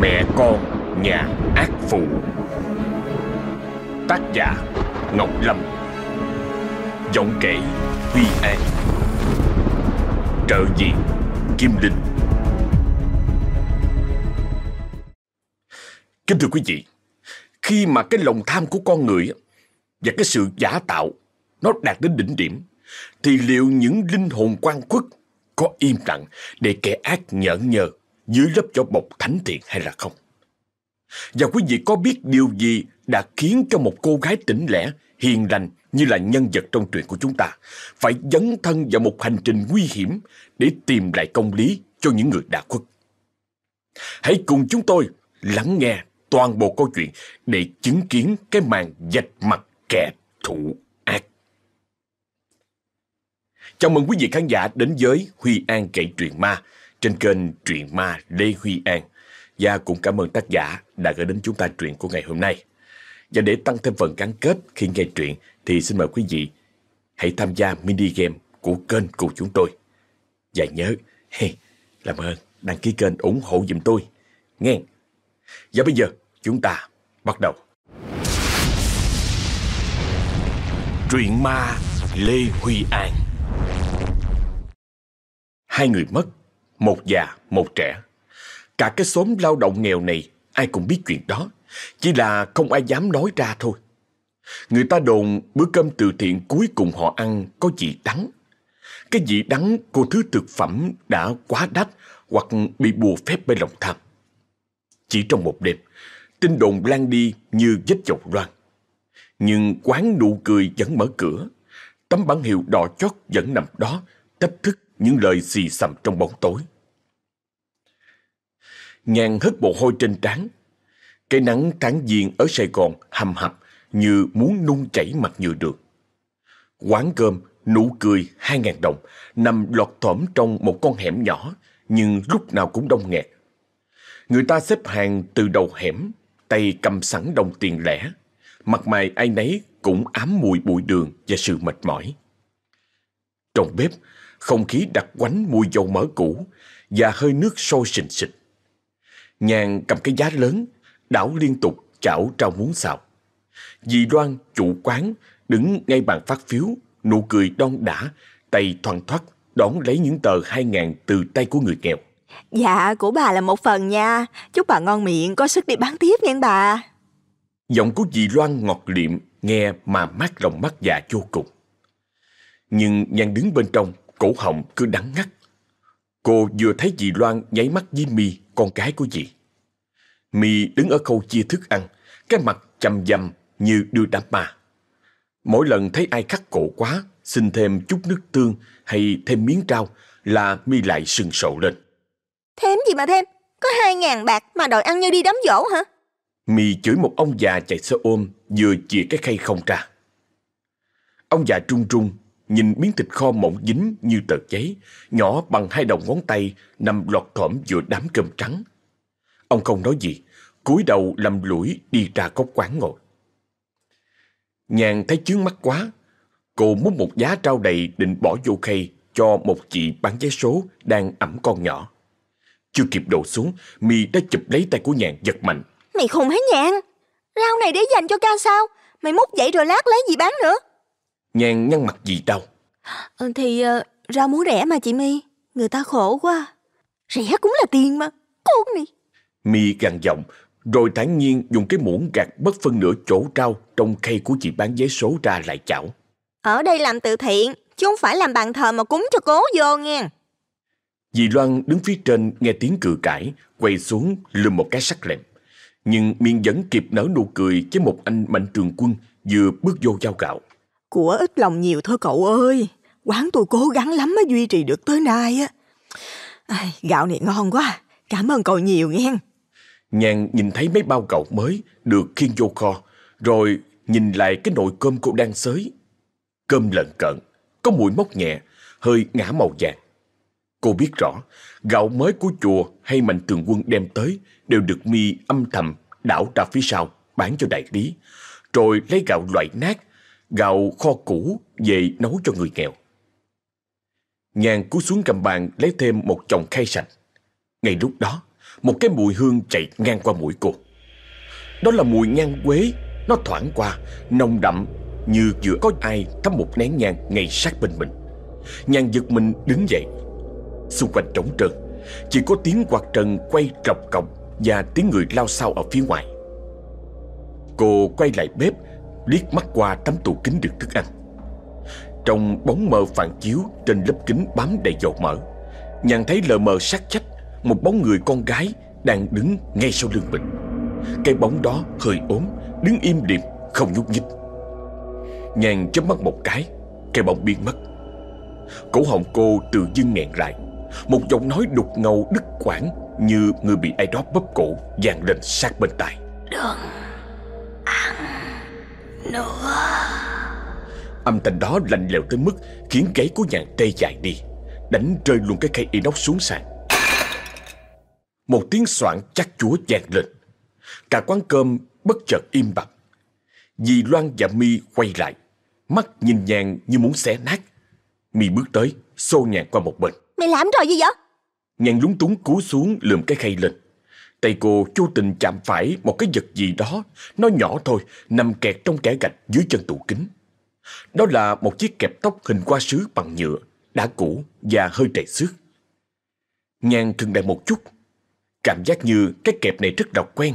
Mẹ con nhà ác phụ. Tác giả Ngọc Lâm. Giọng kể Huy An. Trợ diện Kim Linh. Kính thưa quý vị, Khi mà cái lòng tham của con người Và cái sự giả tạo Nó đạt đến đỉnh điểm, Thì liệu những linh hồn quan khuất Có im lặng để kẻ ác nhẫn nhờ? Dưới lớp vỏ bọc thánh thiện hay là không? Và quý vị có biết điều gì Đã khiến cho một cô gái tỉnh lẻ, Hiền lành như là nhân vật trong truyện của chúng ta Phải dấn thân vào một hành trình nguy hiểm Để tìm lại công lý cho những người đã khuất? Hãy cùng chúng tôi lắng nghe toàn bộ câu chuyện để chứng kiến cái màn dạch mặt kẻ thủ ác. Chào mừng quý vị khán giả đến với Huy An kể truyện ma trên kênh Truyện Ma Lê Huy An. Và cũng cảm ơn tác giả đã gửi đến chúng ta truyện của ngày hôm nay. Và để tăng thêm phần gắn kết khi nghe truyện thì xin mời quý vị hãy tham gia mini game của kênh của chúng tôi. Và nhớ, hey, làm ơn đăng ký kênh ủng hộ giùm tôi. Nghe. Và bây giờ chúng ta bắt đầu. Truyện ma Lê Huy An Hai người mất, một già, một trẻ. Cả cái xóm lao động nghèo này ai cũng biết chuyện đó, chỉ là không ai dám nói ra thôi. Người ta đồn bữa cơm từ thiện cuối cùng họ ăn có vị đắng. Cái vị đắng của thứ thực phẩm đã quá đắt hoặc bị bùa phép bởi lòng tham. Chỉ trong một đêm, tin đồn lan đi như vết dọc loan. Nhưng quán nụ cười vẫn mở cửa. Tấm bản hiệu đỏ chót vẫn nằm đó, thách thức những lời xì xầm trong bóng tối. Ngàn hất bộ hôi trên trán. Cái nắng tháng giêng ở Sài Gòn hầm hập như muốn nung chảy mặt nhựa được. Quán cơm, nụ cười hai ngàn đồng nằm lọt thỏm trong một con hẻm nhỏ nhưng lúc nào cũng đông nghẹt. Người ta xếp hàng từ đầu hẻm, tay cầm sẵn đồng tiền lẻ. Mặt mày ai nấy cũng ám mùi bụi đường và sự mệt mỏi. Trong bếp, không khí đặc quánh mùi dầu mỡ cũ và hơi nước sôi sình sịch. Nhàn cầm cái giá lớn, đảo liên tục chảo trao muốn xào. Dì Đoan, chủ quán, đứng ngay bàn phát phiếu, nụ cười đon đã, tay thoăn thoắt đón lấy những tờ hai ngàn từ tay của người nghèo. Dạ, của bà là một phần nha. Chúc bà ngon miệng, có sức đi bán tiếp nha bà. Giọng của dì Loan ngọt liệm, nghe mà mát lòng mắt dạ vô cùng. Nhưng nhan đứng bên trong, cổ họng cứ đắng ngắt. Cô vừa thấy dì Loan nháy mắt với mi con gái của dì. mi đứng ở khâu chia thức ăn, cái mặt chăm dăm như đưa đám ma. Mỗi lần thấy ai khắc cổ quá, xin thêm chút nước tương hay thêm miếng rau là mi lại sừng sộ lên. Thêm gì mà thêm? Có hai ngàn bạc mà đòi ăn như đi đám dỗ hả? Mi chửi một ông già chạy xe ôm vừa chìa cái khay không ra. Ông già trung trung nhìn miếng thịt kho mỏng dính như tờ giấy, nhỏ bằng hai đầu ngón tay nằm lọt thỏm giữa đám cơm trắng. Ông không nói gì, cúi đầu lầm lũi đi ra góc quán ngồi. Nhàn thấy chướng mắt quá, cô múc một giá trao đầy định bỏ vô khay cho một chị bán vé số đang ẩm con nhỏ. Chưa kịp đổ xuống, mi đã chụp lấy tay của nhàn giật mạnh. Mày khùng hả nhàn? Rau này để dành cho ca sao? Mày múc vậy rồi lát lấy gì bán nữa? Nhàn nhăn mặt gì đâu. Ừ, thì uh, rau muống rẻ mà chị My. Người ta khổ quá. Rẻ cũng là tiền mà. Con này. Mi gằn giọng, rồi thản nhiên dùng cái muỗng gạt bất phân nửa chỗ rau trong khay của chị bán vé số ra lại chảo. Ở đây làm từ thiện, chứ không phải làm bàn thờ mà cúng cho cố vô nghe. Dì Loan đứng phía trên nghe tiếng cự cãi, quay xuống lùm một cái sắc lẹm. Nhưng miệng vẫn kịp nở nụ cười với một anh mạnh trường quân vừa bước vô giao gạo. Của ít lòng nhiều thôi cậu ơi. Quán tôi cố gắng lắm mới duy trì được tới nay á. À, gạo này ngon quá. Cảm ơn cậu nhiều nghe. Nhàn nhìn thấy mấy bao gạo mới được khiêng vô kho, rồi nhìn lại cái nồi cơm cô đang xới. Cơm lợn cận, có mùi mốc nhẹ, hơi ngã màu vàng. Cô biết rõ, gạo mới của chùa hay mạnh thường quân đem tới đều được mi âm thầm đảo ra phía sau bán cho đại lý, rồi lấy gạo loại nát, gạo kho cũ về nấu cho người nghèo. Nhàn cú xuống cầm bàn lấy thêm một chồng khay sạch. Ngay lúc đó, một cái mùi hương chạy ngang qua mũi cô. Đó là mùi nhang quế, nó thoảng qua, nồng đậm như vừa có ai thắp một nén nhang ngay sát bên mình. Nhàn giật mình đứng dậy. Xung quanh trống trơn, chỉ có tiếng quạt trần quay trọc cọc và tiếng người lao sao ở phía ngoài. Cô quay lại bếp, liếc mắt qua tấm tủ kính đựng thức ăn. Trong bóng mờ phản chiếu trên lớp kính bám đầy dầu mỡ, nhàn thấy lờ mờ sắc chách một bóng người con gái đang đứng ngay sau lưng mình. Cái bóng đó hơi ốm, đứng im điềm, không nhúc nhích. Nhàn chớp mắt một cái, cái bóng biến mất. Cổ họng cô tự dưng nghẹn lại, một giọng nói đục ngầu đứt quãng như người bị ai đó bóp cổ vang lên sát bên tai. Đừng ăn nữa. Âm thanh đó lạnh lẽo tới mức khiến gáy của nhàn tê dại đi, đánh rơi luôn cái khay inox xuống sàn. Một tiếng soạn chắc chúa vang lên. Cả quán cơm bất chợt im bặt. Dì Loan và Mi quay lại, mắt nhìn nhàn như muốn xé nát. Mi bước tới, xô nhàn qua một bên. Mày làm trò gì vậy? Nhàn lúng túng cúi xuống lượm cái khay lên. Tay cô vô tình chạm phải một cái vật gì đó, nó nhỏ thôi, nằm kẹt trong kẻ gạch dưới chân tủ kính. Đó là một chiếc kẹp tóc hình qua sứ bằng nhựa, đã cũ và hơi trầy xước. Nhan khừng lại một chút, cảm giác như cái kẹp này rất độc quen.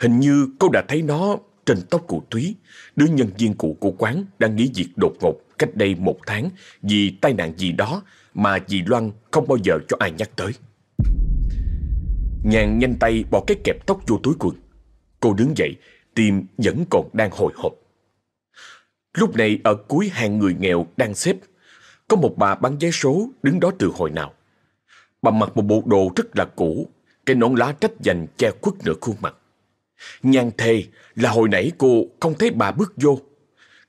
Hình như cô đã thấy nó trên tóc của Thúy, đứa nhân viên cũ của quán đang nghỉ việc đột ngột cách đây một tháng vì tai nạn gì đó mà dì Loan không bao giờ cho ai nhắc tới. Nhàn nhanh tay bỏ cái kẹp tóc vô túi quần. Cô đứng dậy, tim vẫn còn đang hồi hộp. Lúc này ở cuối hàng người nghèo đang xếp, có một bà bán vé số đứng đó từ hồi nào. Bà mặc một bộ đồ rất là cũ, cái nón lá trách dành che khuất nửa khuôn mặt. Nhàn thề là hồi nãy cô không thấy bà bước vô,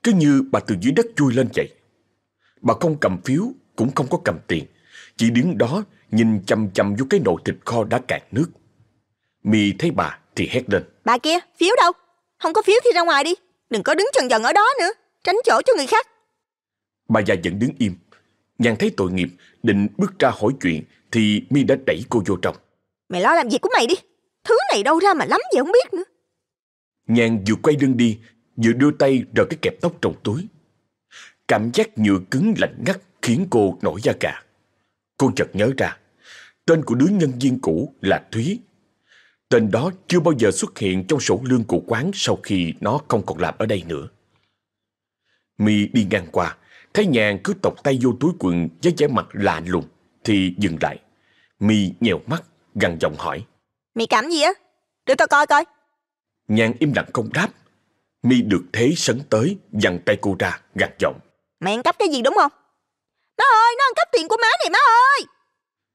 cứ như bà từ dưới đất chui lên vậy. Bà không cầm phiếu, cũng không có cầm tiền, chỉ đứng đó nhìn chăm chăm vô cái nồi thịt kho đã cạn nước. Mi thấy bà thì hét lên. Bà kia, phiếu đâu? Không có phiếu thì ra ngoài đi. Đừng có đứng chần chần ở đó nữa. Tránh chỗ cho người khác. Bà già vẫn đứng im. Nhan thấy tội nghiệp, định bước ra hỏi chuyện thì Mi đã đẩy cô vô trong. Mày lo làm việc của mày đi. Thứ này đâu ra mà lắm vậy không biết nữa. Nhan vừa quay lưng đi, vừa đưa tay rờ cái kẹp tóc trong túi. Cảm giác nhựa cứng lạnh ngắt khiến cô nổi da gà. Cô chợt nhớ ra, tên của đứa nhân viên cũ là Thúy. Tên đó chưa bao giờ xuất hiện trong sổ lương của quán sau khi nó không còn làm ở đây nữa. Mi đi ngang qua, thấy nhàn cứ tọc tay vô túi quần với vẻ mặt lạ lùng, thì dừng lại. Mi nhèo mắt, gằn giọng hỏi. Mày cảm gì á? Để tao coi coi. Nhàn im lặng không đáp. Mi được thế sấn tới, giằng tay cô ra, gạt giọng. Mày ăn cắp cái gì đúng không? Má ơi, nó ăn cắp tiền của má này má ơi.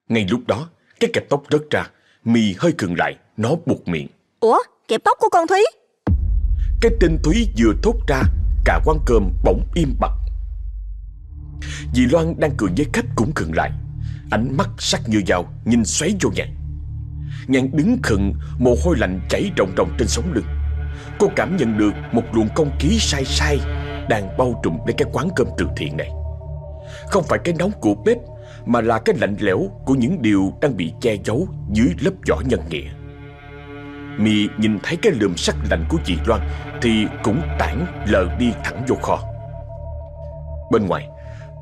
Ngay lúc đó, cái kẹp tóc rớt ra, Mi hơi khựng lại, nó buộc miệng. Ủa, kẹp tóc của con Thúy? Cái tên Thúy vừa thốt ra, cả quán cơm bỗng im bặt. Dì Loan đang cười với khách cũng khựng lại. Ánh mắt sắc như dao, nhìn xoáy vô nhàn. Nhàn đứng khựng, mồ hôi lạnh chảy ròng ròng trên sống lưng. Cô cảm nhận được một luồng không khí sai sai đang bao trùm lấy cái quán cơm từ thiện này. Không phải cái nóng của bếp mà là cái lạnh lẽo của những điều đang bị che giấu dưới lớp vỏ nhân nghĩa. Mi nhìn thấy cái lườm sắc lạnh của chị Loan thì cũng tản lờ đi thẳng vô kho. Bên ngoài,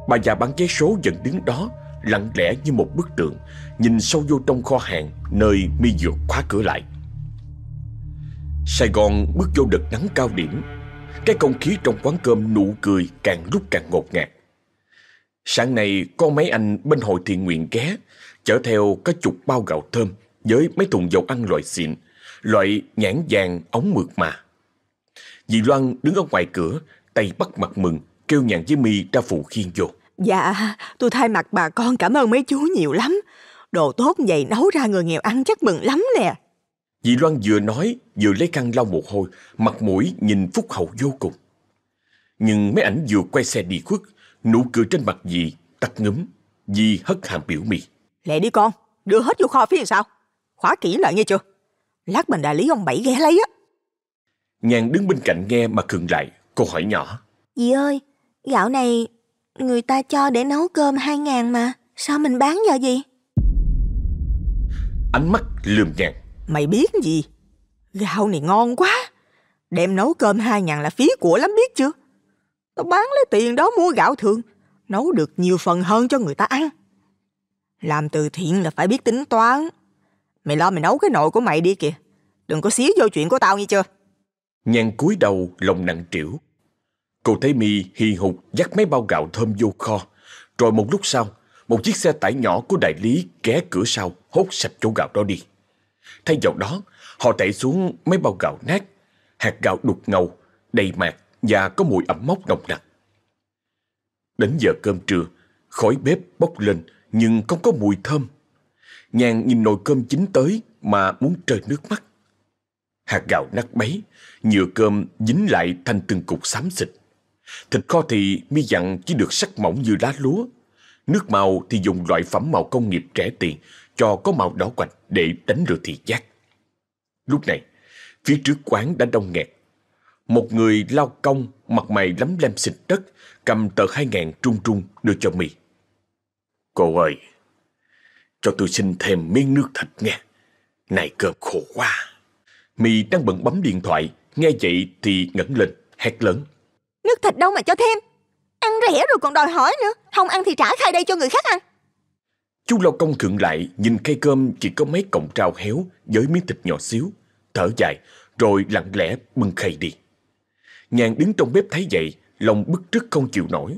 bà già bán vé số vẫn đứng đó lặng lẽ như một bức tượng, nhìn sâu vô trong kho hàng nơi Mi vừa khóa cửa lại. Sài Gòn bước vô đợt nắng cao điểm, cái không khí trong quán cơm nụ cười càng lúc càng ngột ngạt. Sáng nay có mấy anh bên hội thiện nguyện ghé, chở theo có chục bao gạo thơm với mấy thùng dầu ăn loại xịn, loại nhãn vàng ống mượt mà. Dì Loan đứng ở ngoài cửa, tay bắt mặt mừng, kêu nhàn với mi ra phụ khiên vô. Dạ, tôi thay mặt bà con cảm ơn mấy chú nhiều lắm. Đồ tốt vậy nấu ra người nghèo ăn chắc mừng lắm nè. Dì Loan vừa nói vừa lấy khăn lau mồ hôi, mặt mũi nhìn phúc hậu vô cùng. Nhưng mấy ảnh vừa quay xe đi khuất, nụ cười trên mặt dì tắt ngấm, dì hất hàm biểu mì. Lẹ đi con, đưa hết vô kho phía sau. Khóa kỹ lại nghe chưa? Lát mình đại lý ông Bảy ghé lấy á. Nhàn đứng bên cạnh nghe mà khựng lại, cô hỏi nhỏ. Dì ơi, gạo này người ta cho để nấu cơm hai ngàn mà. Sao mình bán giờ gì? Ánh mắt lườm nhàn. Mày biết gì? Gạo này ngon quá. Đem nấu cơm hai ngàn là phí của lắm biết chưa? Tao bán lấy tiền đó mua gạo thường. Nấu được nhiều phần hơn cho người ta ăn. Làm từ thiện là phải biết tính toán. Mày lo mày nấu cái nồi của mày đi kìa. Đừng có xíu vô chuyện của tao nghe chưa? Nhan cúi đầu lòng nặng trĩu. Cô thấy mi hì hục dắt mấy bao gạo thơm vô kho. Rồi một lúc sau, một chiếc xe tải nhỏ của đại lý ghé cửa sau hốt sạch chỗ gạo đó đi. Thay vào đó, họ tẩy xuống mấy bao gạo nát, hạt gạo đục ngầu, đầy mạt và có mùi ẩm mốc nồng nặc. Đến giờ cơm trưa, khói bếp bốc lên nhưng không có mùi thơm. Nhàn nhìn nồi cơm chín tới mà muốn rơi nước mắt. Hạt gạo nát bấy, nhựa cơm dính lại thành từng cục xám xịt. Thịt kho thì mi dặn chỉ được sắc mỏng như lá lúa. Nước màu thì dùng loại phẩm màu công nghiệp rẻ tiền cho có màu đỏ quạch để đánh lừa thị giác. Lúc này, phía trước quán đã đông nghẹt. Một người lao công mặt mày lấm lem xịt đất cầm tờ hai ngàn trung trung đưa cho mi. Cô ơi, cho tôi xin thêm miếng nước thịt nghe. Này cơm khổ quá. Mi đang bận bấm điện thoại, nghe vậy thì ngẩng lên, hét lớn. Nước thịt đâu mà cho thêm Ăn rẻ rồi còn đòi hỏi nữa Không ăn thì trả khai đây cho người khác ăn Chú lao công khựng lại, nhìn cây cơm chỉ có mấy cọng rau héo với miếng thịt nhỏ xíu, thở dài, rồi lặng lẽ bưng khay đi. Nhàn đứng trong bếp thấy vậy, lòng bức rứt không chịu nổi.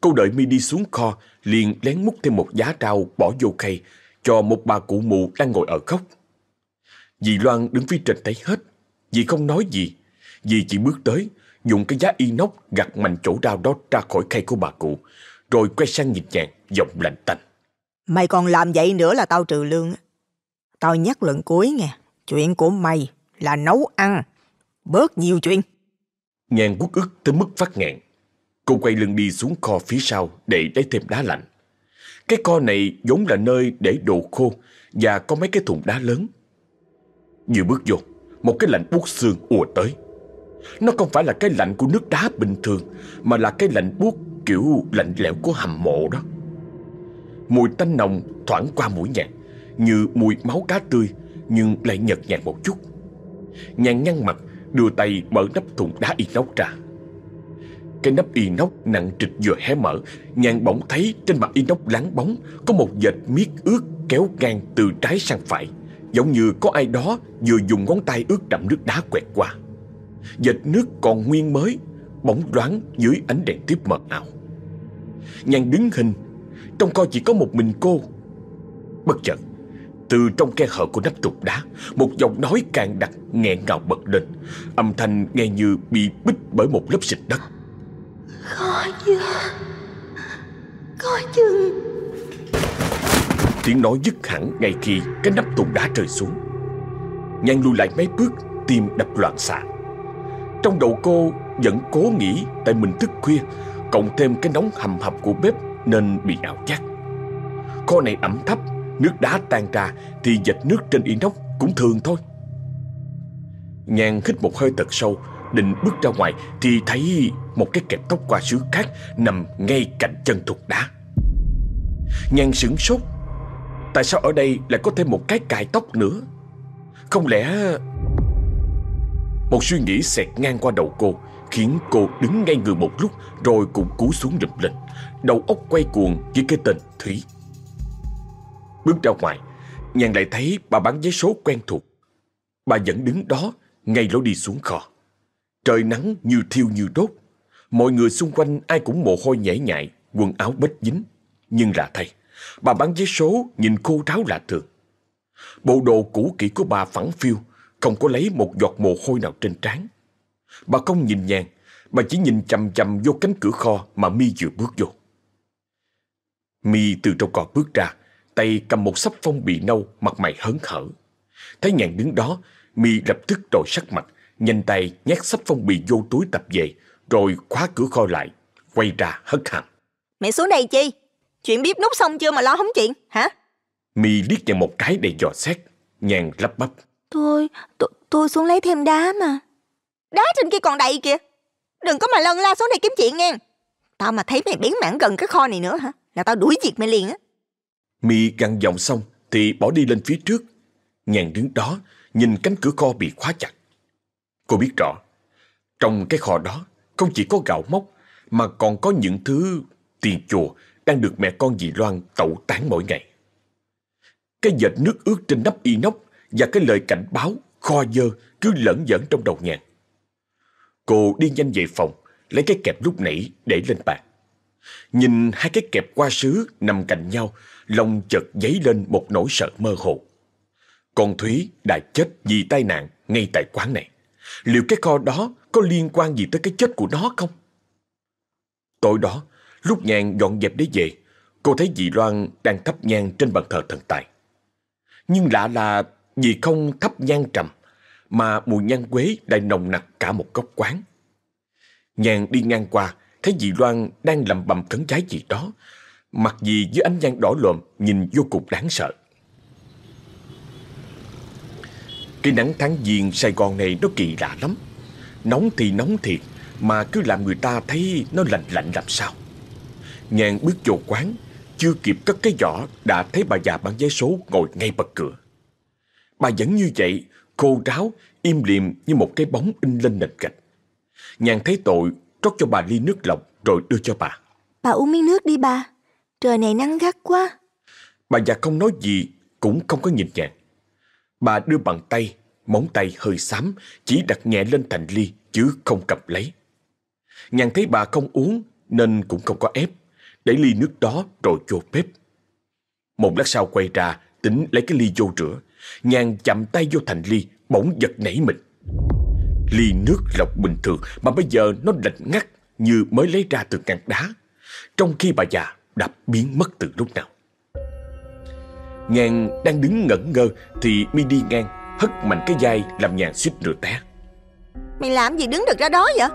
Cô đợi mi đi xuống kho, liền lén múc thêm một giá rau bỏ vô khay, cho một bà cụ mù đang ngồi ở khóc. Dì Loan đứng phía trên thấy hết, dì không nói gì, dì chỉ bước tới, dùng cái giá inox gặt mạnh chỗ rau đó ra khỏi khay của bà cụ, rồi quay sang nhìn nhàn, giọng lạnh tanh. Mày còn làm vậy nữa là tao trừ lương. Tao nhắc lần cuối nghe, chuyện của mày là nấu ăn. Bớt nhiều chuyện. Nhan quốc ức tới mức phát ngạn. Cô quay lưng đi xuống kho phía sau để lấy thêm đá lạnh. Cái kho này vốn là nơi để đồ khô và có mấy cái thùng đá lớn. Vừa bước vô, một cái lạnh buốt xương ùa tới. Nó không phải là cái lạnh của nước đá bình thường mà là cái lạnh buốt kiểu lạnh lẽo của hầm mộ đó. Mùi tanh nồng thoảng qua mũi nhạc Như mùi máu cá tươi Nhưng lại nhợt nhạt một chút Nhàn nhăn mặt Đưa tay mở nắp thùng đá inox ra. Cái nắp inox nặng trịch vừa hé mở, Nhàn bỗng thấy trên mặt inox láng bóng Có một vệt miết ướt kéo ngang từ trái sang phải, Giống như có ai đó vừa dùng ngón tay ướt đậm nước đá quẹt qua. Vệt nước còn nguyên mới Bóng đoán dưới ánh đèn tiếp mờ ảo. Nhàn đứng hình trong coi chỉ có một mình cô. Bất chợt từ trong khe hở của nắp trục đá Một giọng nói càng đặc nghẹn ngào bật lên. Âm thanh nghe như bị bích bởi một lớp xịt đất. Khó chưa? Có chừng. Tiếng nói dứt hẳn ngay khi cái nắp tùng đá rơi xuống. Nhan lùi lại mấy bước Tim đập loạn xạ. Trong đầu cô vẫn cố nghĩ Tại mình thức khuya Cộng thêm cái nóng hầm hập của bếp nên bị ảo giác. Kho này ẩm thấp, nước đá tan ra thì dịch nước trên inox cũng thường thôi. Nhan hít một hơi thật sâu, định bước ra ngoài thì thấy một cái kẹp tóc qua sứ khác nằm ngay cạnh chân thục đá. Nhan sửng sốt, tại sao ở đây lại có thêm một cái cài tóc nữa? Không lẽ... Một suy nghĩ xẹt ngang qua đầu cô Khiến cô đứng ngay người một lúc Rồi cũng cú xuống rụp lên Đầu óc quay cuồng với cái tên Thúy Bước ra ngoài. Nhàn lại thấy bà bán giấy số quen thuộc. Bà vẫn đứng đó, Ngay lối đi xuống kho. Trời nắng như thiêu như đốt. Mọi người xung quanh ai cũng mồ hôi nhễ nhại, Quần áo bết dính. Nhưng là thay, Bà bán giấy số nhìn khô ráo lạ thường. Bộ đồ cũ kỹ của bà phẳng phiu, Không có lấy một giọt mồ hôi nào trên trán. Bà không nhìn nhàn, Bà chỉ nhìn chầm chầm vô cánh cửa kho Mà mi vừa bước vô. Mi từ trong kho bước ra Tay cầm một sắp phong bì nâu Mặt mày hớn hở. Thấy nhàn đứng đó mi lập tức đổi sắc mặt Nhanh tay nhét sắp phong bì vô túi tập về Rồi khóa cửa kho lại Quay ra hất hàm. Mẹ xuống đây chi? Chuyện bếp nút xong chưa mà lo hóng chuyện hả? Mi liếc nhàn một cái để dò xét Nhàn lắp bắp. Tôi, tôi, tôi xuống lấy thêm đá mà. Đá trên kia còn đầy kìa. Đừng có mà lân la xuống đây kiếm chuyện nghe. Tao mà thấy mày biến mảng gần cái kho này nữa hả? Là tao đuổi việc mày liền á Mi gằn giọng xong thì bỏ đi lên phía trước. Nhàn đứng đó, nhìn cánh cửa kho bị khóa chặt. Cô biết rõ, trong cái kho đó không chỉ có gạo mốc mà còn có những thứ tiền chùa đang được mẹ con dì Loan tẩu tán mỗi ngày. Cái dệt nước ướt trên nắp inox và cái lời cảnh báo kho dơ cứ lẫn dẫn trong đầu nhàn. Cô đi nhanh về phòng, lấy cái kẹp lúc nãy để lên bàn. Nhìn hai cái kẹp qua sứ nằm cạnh nhau, lòng chợt dấy lên một nỗi sợ mơ hồ. Con Thúy đã chết vì tai nạn ngay tại quán này. Liệu cái kho đó có liên quan gì tới cái chết của nó không? Tối đó, lúc nhàn dọn dẹp để về, cô thấy dì Loan đang thắp nhang trên bàn thờ thần tài. Nhưng lạ là dì không thắp nhang trầm, mà mùi nhang quế lại nồng nặc cả một góc quán. Nhàn đi ngang qua, thấy dì Loan đang lầm bầm khấn trái gì đó, mặt dì dưới ánh nhang đỏ lồm nhìn vô cùng đáng sợ. Cái nắng tháng giêng Sài Gòn này nó kỳ lạ lắm. Nóng thì nóng thiệt, mà cứ làm người ta thấy nó lạnh lạnh làm sao. Nhàn bước vô quán, chưa kịp cất cái giỏ đã thấy bà già bán vé số ngồi ngay bật cửa. Bà vẫn như vậy, khô ráo, im liềm như một cái bóng in lên nền gạch. Nhàn thấy tội, rót cho bà ly nước lọc rồi đưa cho bà. Bà uống miếng nước đi bà. Trời này nắng gắt quá. Bà già không nói gì, cũng không có nhìn nhàn. Bà đưa bằng tay, móng tay hơi xám, chỉ đặt nhẹ lên thành ly chứ không cầm lấy. Nhàn thấy bà không uống nên cũng không có ép, để ly nước đó rồi vô bếp. Một lát sau quay ra, tính lấy cái ly vô rửa. Nhàn chậm tay vô thành ly, bỗng giật nảy mình. Ly nước lọc bình thường mà bây giờ nó lạnh ngắt như mới lấy ra từ ngàn đá. Trong khi bà già đã biến mất từ lúc nào. Nhàn đang đứng ngẩn ngơ thì mi đi ngang, hất mạnh cái vai làm nhàn suýt nửa té. Mày làm gì đứng được ra đó vậy?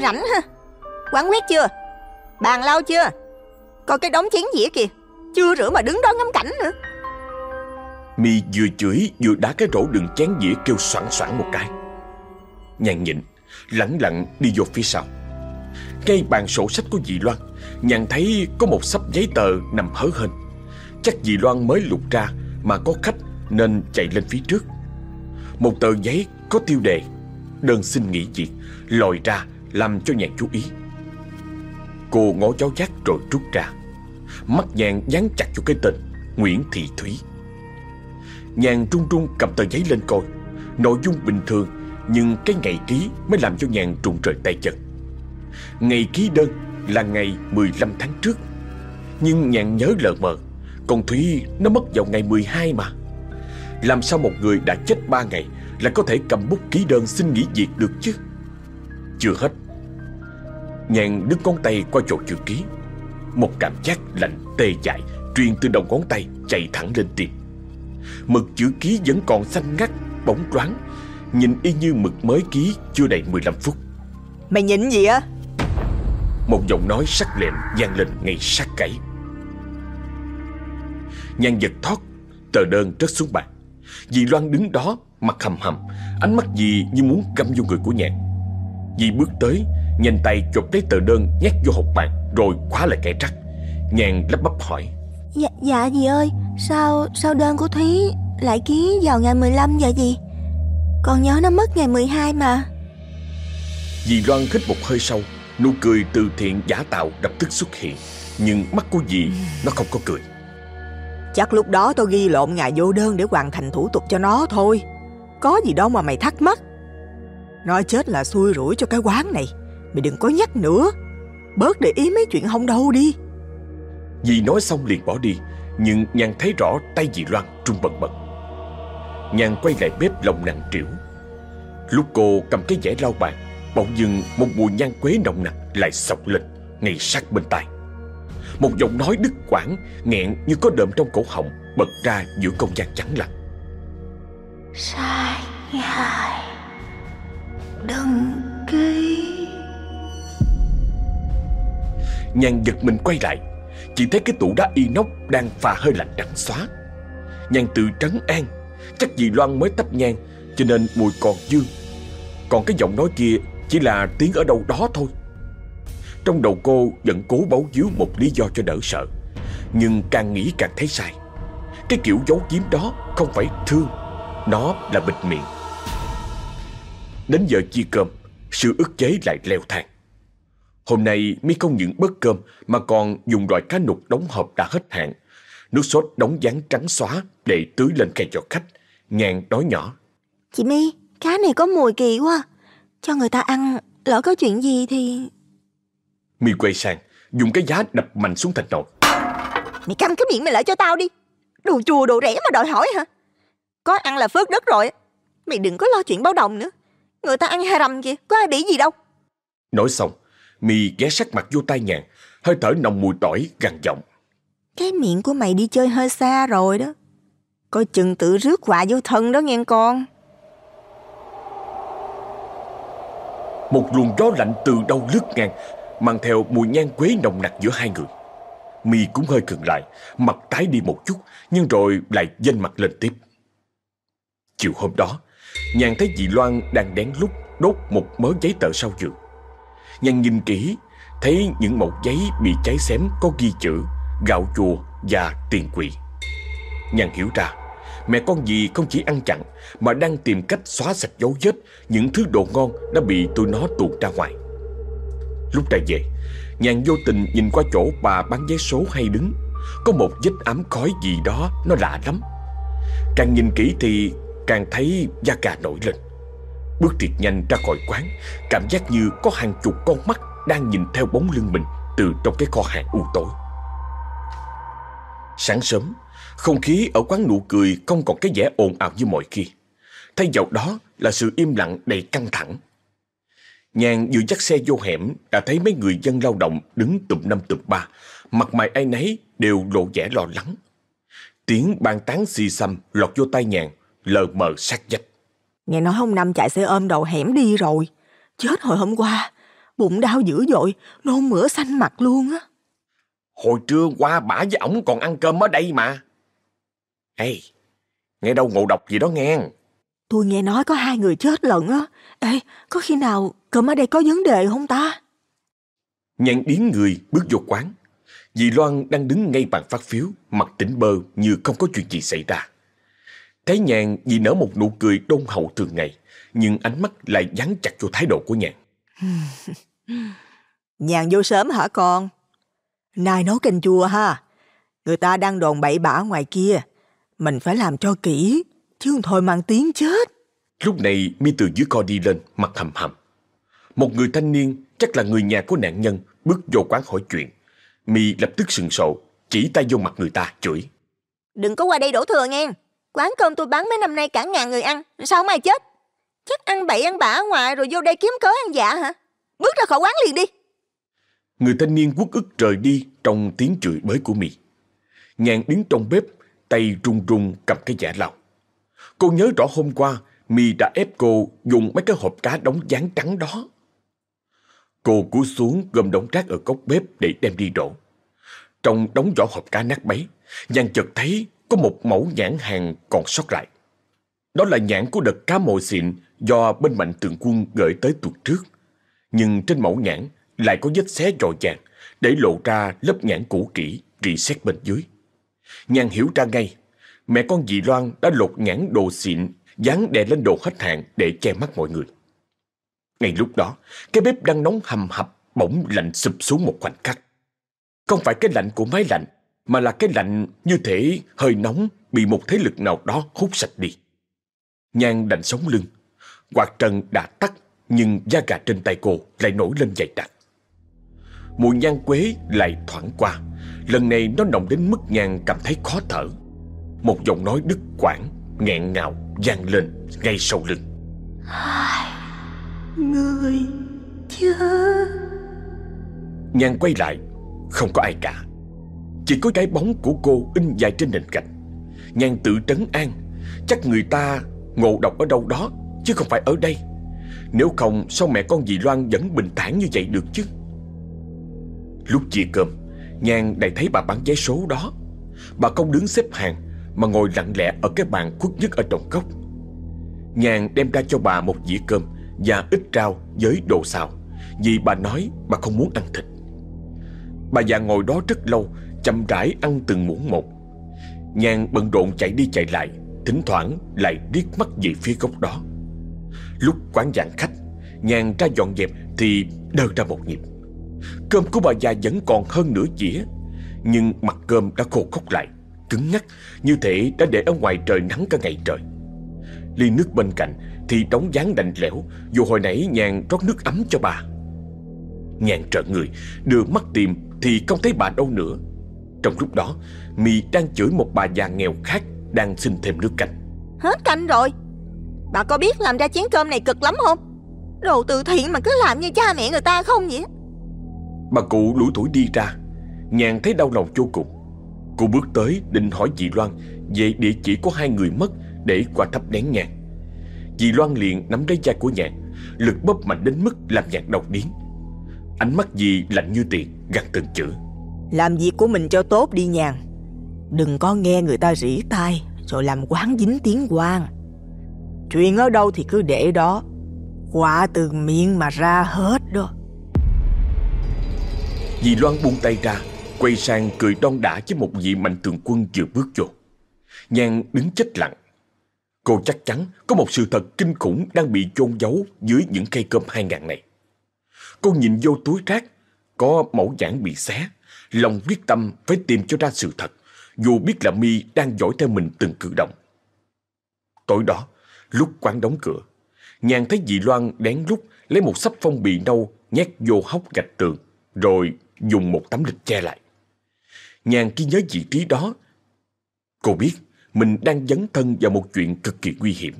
Rảnh ha? Quán quét chưa? Bàn lau chưa? Coi cái đống chén dĩa kìa, chưa rửa mà đứng đó ngắm cảnh nữa. Mi vừa chửi vừa đá cái rổ đựng chén dĩa kêu soạn soạn một cái. Nhàn nhịn, lẳng lặng đi vô phía sau. Ngay bàn sổ sách của dì Loan, nhàn thấy có một sắp giấy tờ nằm hớ hên. Chắc dì Loan mới lục ra mà có khách nên chạy lên phía trước. Một tờ giấy có tiêu đề Đơn xin nghỉ việc lòi ra làm cho nhàn chú ý. Cô ngó cháu giác rồi rút ra. Mắt nhàn dán chặt cho cái tên Nguyễn Thị Thúy. Nhàn trung trung cầm tờ giấy lên coi Nội dung bình thường nhưng cái ngày ký mới làm cho nhàn trùng trời tay chân. Ngày ký đơn là ngày 15 tháng trước. Nhưng nhàn nhớ lờ mờ Còn Thúy nó mất vào ngày 12 mà. Làm sao một người đã chết 3 ngày Là có thể cầm bút ký đơn xin nghỉ việc được chứ? Chưa hết. Nhàn đứt ngón tay qua chỗ chữ ký. Một cảm giác lạnh tê dại Truyền từ đầu ngón tay chạy thẳng lên tim. Mực chữ ký vẫn còn xanh ngắt, bóng loáng. Nhìn y như mực mới ký chưa đầy 15 phút. Mày nhịn gì á? Một giọng nói sắc lẹm vang lên ngay sát cãi Nhan giật thoát Tờ đơn rớt xuống bàn. Dì Loan đứng đó mặt hầm hầm Ánh mắt dì như muốn găm vô người của nhàn Dì bước tới Nhanh tay chụp lấy tờ đơn nhét vô hộp bàn Rồi khóa lại kẻ trắc. Nhàn lắp bắp hỏi. Dạ, dạ dì ơi, sao sao đơn của Thúy lại ký vào ngày 15 vậy dì? Con nhớ nó mất ngày 12 mà. Dì Loan hít một hơi sâu Nụ cười từ thiện giả tạo lập tức xuất hiện Nhưng mắt của dì nó không có cười. Chắc lúc đó tôi ghi lộn ngày vô đơn để hoàn thành thủ tục cho nó thôi. Có gì đâu mà mày thắc mắc. Nói chết là xui rủi cho cái quán này Mày đừng có nhắc nữa. Bớt để ý mấy chuyện không đâu đi. Dì nói xong liền bỏ đi Nhưng Nhan thấy rõ tay dì Loan trung bần bật Nhan quay lại bếp lòng nặng trĩu Lúc cô cầm cái dẻ lau bàn Bỗng dưng một mùi nhang quế nồng nặc lại sọc lên ngay sát bên tai. Một giọng nói đứt quãng nghẹn như có đờm trong cổ họng bật ra giữa không gian trắng lặng. Sai ngài Đừng ký. Nhan giật mình quay lại Chỉ thấy cái tủ đá inox đang phà hơi lạnh trắng xóa. Nhan tự trấn an Chắc vì Loan mới tấp nhang, Cho nên mùi còn dương. Còn cái giọng nói kia chỉ là tiếng ở đâu đó thôi. Trong đầu cô vẫn cố bấu víu một lý do cho đỡ sợ, Nhưng càng nghĩ càng thấy sai. Cái kiểu giấu giếm đó không phải thương, Nó là bịt miệng. Đến giờ chia cơm, Sự ức chế lại leo thang. Hôm nay mi không những bớt cơm, Mà còn dùng loại cá nục đóng hộp đã hết hạn. Nước sốt đóng dáng trắng xóa Để tưới lên cây cho khách. Nhàn nói nhỏ Chị My, cá này có mùi kỳ quá. Cho người ta ăn, lỡ có chuyện gì thì... mi quay sang Dùng cái giá đập mạnh xuống thành nồi Mày câm cái miệng mày lại cho tao đi. Đồ chùa đồ rẻ mà đòi hỏi hả? Có ăn là phước đất rồi. Mày đừng có lo chuyện báo đồng nữa. Người ta ăn hai rầm kìa, có ai bị gì đâu. Nói xong mi ghé sát mặt vô tai nhàn Hơi thở nồng mùi tỏi gằn giọng Cái miệng của mày đi chơi hơi xa rồi đó. Coi chừng tự rước họa vô thân đó nghe con. Một luồng gió lạnh từ đâu lướt ngang, Mang theo mùi nhang quế nồng nặc giữa hai người. Mi cũng hơi khựng lại, Mặt tái đi một chút, Nhưng rồi lại dên mặt lên tiếp. Chiều hôm đó, Nhàn thấy dì Loan đang đén lúc Đốt một mớ giấy tờ sau giường. Nhàn nhìn kỹ, Thấy những mẩu giấy bị cháy xém Có ghi chữ Gạo chùa và tiền quỷ Nhàn hiểu ra Mẹ con dì không chỉ ăn chặn, Mà đang tìm cách xóa sạch dấu vết Những thứ đồ ngon đã bị tụi nó tuột ra ngoài. Lúc ra về, Nhàn vô tình nhìn qua chỗ bà bán vé số hay đứng. Có một vết ám khói gì đó, Nó lạ lắm. Càng nhìn kỹ thì càng thấy da gà nổi lên. Bước thiệt nhanh ra khỏi quán, Cảm giác như có hàng chục con mắt Đang nhìn theo bóng lưng mình Từ trong cái kho hàng u tối. Sáng sớm không khí ở quán nụ cười Không còn cái vẻ ồn ào như mọi khi Thay vào đó là sự im lặng đầy căng thẳng Nhàn vừa dắt xe vô hẻm đã thấy mấy người dân lao động đứng tụm năm tụm ba, mặt mày ai nấy đều lộ vẻ lo lắng. Tiếng bàn tán xì xăm lọt vô tai nhàn, lờ mờ sát dách. Nghe nói ông Năm chạy xe ôm đầu hẻm đi rồi. Chết hồi hôm qua. Bụng đau dữ dội, nôn mửa xanh mặt luôn á. Hồi trưa qua bả với ổng còn ăn cơm ở đây mà. Ê, nghe đâu ngộ độc gì đó nghe. Tôi nghe nói có hai người chết lận á. Ê, có khi nào cơm ở đây có vấn đề không ta? Nhàn điến người bước vô quán. Dì Loan đang đứng ngay bàn phát phiếu, mặt tỉnh bơ như không có chuyện gì xảy ra. Thấy nhàn dì nở một nụ cười đôn hậu thường ngày, nhưng ánh mắt lại dán chặt vô thái độ của nhàn. Nhàn vô sớm hả con? Nay nấu canh chua ha. Người ta đang đồn bậy bạ ngoài kia. Mình phải làm cho kỹ, chứ không thôi mang tiếng chết. Lúc này mi từ dưới kho đi lên, mặt hầm hầm. Một người thanh niên, chắc là người nhà của nạn nhân, bước vô quán hỏi chuyện. mi lập tức sừng sộ, chỉ tay vô mặt người ta, chửi. Đừng có qua đây đổ thừa nghe. Quán cơm tôi bán mấy năm nay cả ngàn người ăn. Sao không ai chết? Chắc ăn bậy ăn bả ở ngoài rồi vô đây kiếm cớ ăn dạ hả? Bước ra khỏi quán liền đi. Người thanh niên quất ức rời đi trong tiếng chửi bới của mi. Nhàn đứng trong bếp, tay run run cầm cái giả lao. Cô nhớ rõ hôm qua, mi đã ép cô dùng mấy cái hộp cá đóng dán trắng đó. Cô cúi xuống gom đống rác ở góc bếp để đem đi đổ. Trong đống vỏ hộp cá nát bấy, nhàn chợt thấy có một mẫu nhãn hàng còn sót lại. Đó là nhãn của đợt cá mồi xịn do bên mạnh tường quân gửi tới tuần trước. Nhưng trên mẫu nhãn lại có vết xé rõ ràng để lộ ra lớp nhãn cũ kỹ rỉ sét bên dưới. Nhàn hiểu ra ngay, mẹ con dì Loan đã lột nhãn đồ xịn dán đè lên đồ khách hàng để che mắt mọi người. Ngay lúc đó, cái bếp đang nóng hầm hập bỗng lạnh sụp xuống một khoảnh khắc. Không phải cái lạnh của máy lạnh, mà là cái lạnh như thể hơi nóng bị một thế lực nào đó hút sạch đi. Nhan đành sống lưng, quạt trần đã tắt nhưng da gà trên tay cô lại nổi lên dày đặc. Mùi nhang quế lại thoảng qua, lần này nó nồng đến mức nhang cảm thấy khó thở. Một giọng nói đứt quãng, nghẹn ngào vang lên ngay sau lưng. Người chết. Nhan quay lại, không có ai cả. Chỉ có cái bóng của cô in dài trên nền gạch. Nhan tự trấn an, chắc người ta ngộ độc ở đâu đó, chứ không phải ở đây. Nếu không, sao mẹ con dì Loan vẫn bình thản như vậy được chứ? Lúc chia cơm, Nhan đầy thấy bà bán vé số đó. Bà không đứng xếp hàng, mà ngồi lặng lẽ ở cái bàn khuất nhất ở trong góc. Nhan đem ra cho bà một dĩa cơm và ít rau với đồ xào, vì bà nói bà không muốn ăn thịt. Bà già ngồi đó rất lâu, chậm rãi ăn từng muỗng một. Nhàn bận rộn chạy đi chạy lại Thỉnh thoảng lại điếc mắt về phía góc đó Lúc quán giảng khách Nhàn ra dọn dẹp thì đơ ra một nhịp Cơm của bà già vẫn còn hơn nửa dĩa. Nhưng mặt cơm đã khô khốc lại, Cứng ngắc Như thể đã để ở ngoài trời nắng cả ngày trời. Ly nước bên cạnh Thì đóng dáng lạnh lẽo Dù hồi nãy nhàn rót nước ấm cho bà. Nhàn trợn người, Đưa mắt tìm thì không thấy bà đâu nữa. Trong lúc đó, mi đang chửi một bà già nghèo khác Đang xin thêm nước canh. Hết canh rồi. Bà có biết làm ra chén cơm này cực lắm không? Đồ từ thiện mà cứ làm như cha mẹ người ta không vậy Bà cụ lủi thủi đi ra. Nhàn thấy đau lòng vô cùng. Cô bước tới, định hỏi chị Loan Về địa chỉ của hai người mất Để qua thắp nén nhàn. Chị Loan liền nắm lấy vai của Nhàn Lực bóp mạnh đến mức làm Nhàn đau điến Ánh mắt dì lạnh như tiền, Gằn từng chữ. Làm việc của mình cho tốt đi, nhàn. Đừng có nghe người ta rỉ tai, Rồi làm quán dính tiếng quan Chuyện ở đâu thì cứ để đó. Quả từ miệng mà ra hết đó. Dì Loan buông tay ra Quay sang cười đon đả với một vị mạnh thường quân vừa bước vô Nhan đứng chết lặng Cô chắc chắn có một sự thật kinh khủng đang bị chôn giấu dưới những cây cơm hai ngàn này. Cô nhìn vô túi rác, có mẫu giảng bị xé, lòng quyết tâm phải tìm cho ra sự thật, dù biết là mi đang dõi theo mình từng cử động. Tối đó, lúc quán đóng cửa, nhàn thấy dì Loan đén lúc lấy một sắp phong bì nâu nhét vô hốc gạch tường, rồi dùng một tấm lịch che lại. Nhàn khi nhớ vị trí đó, cô biết mình đang dấn thân vào một chuyện cực kỳ nguy hiểm.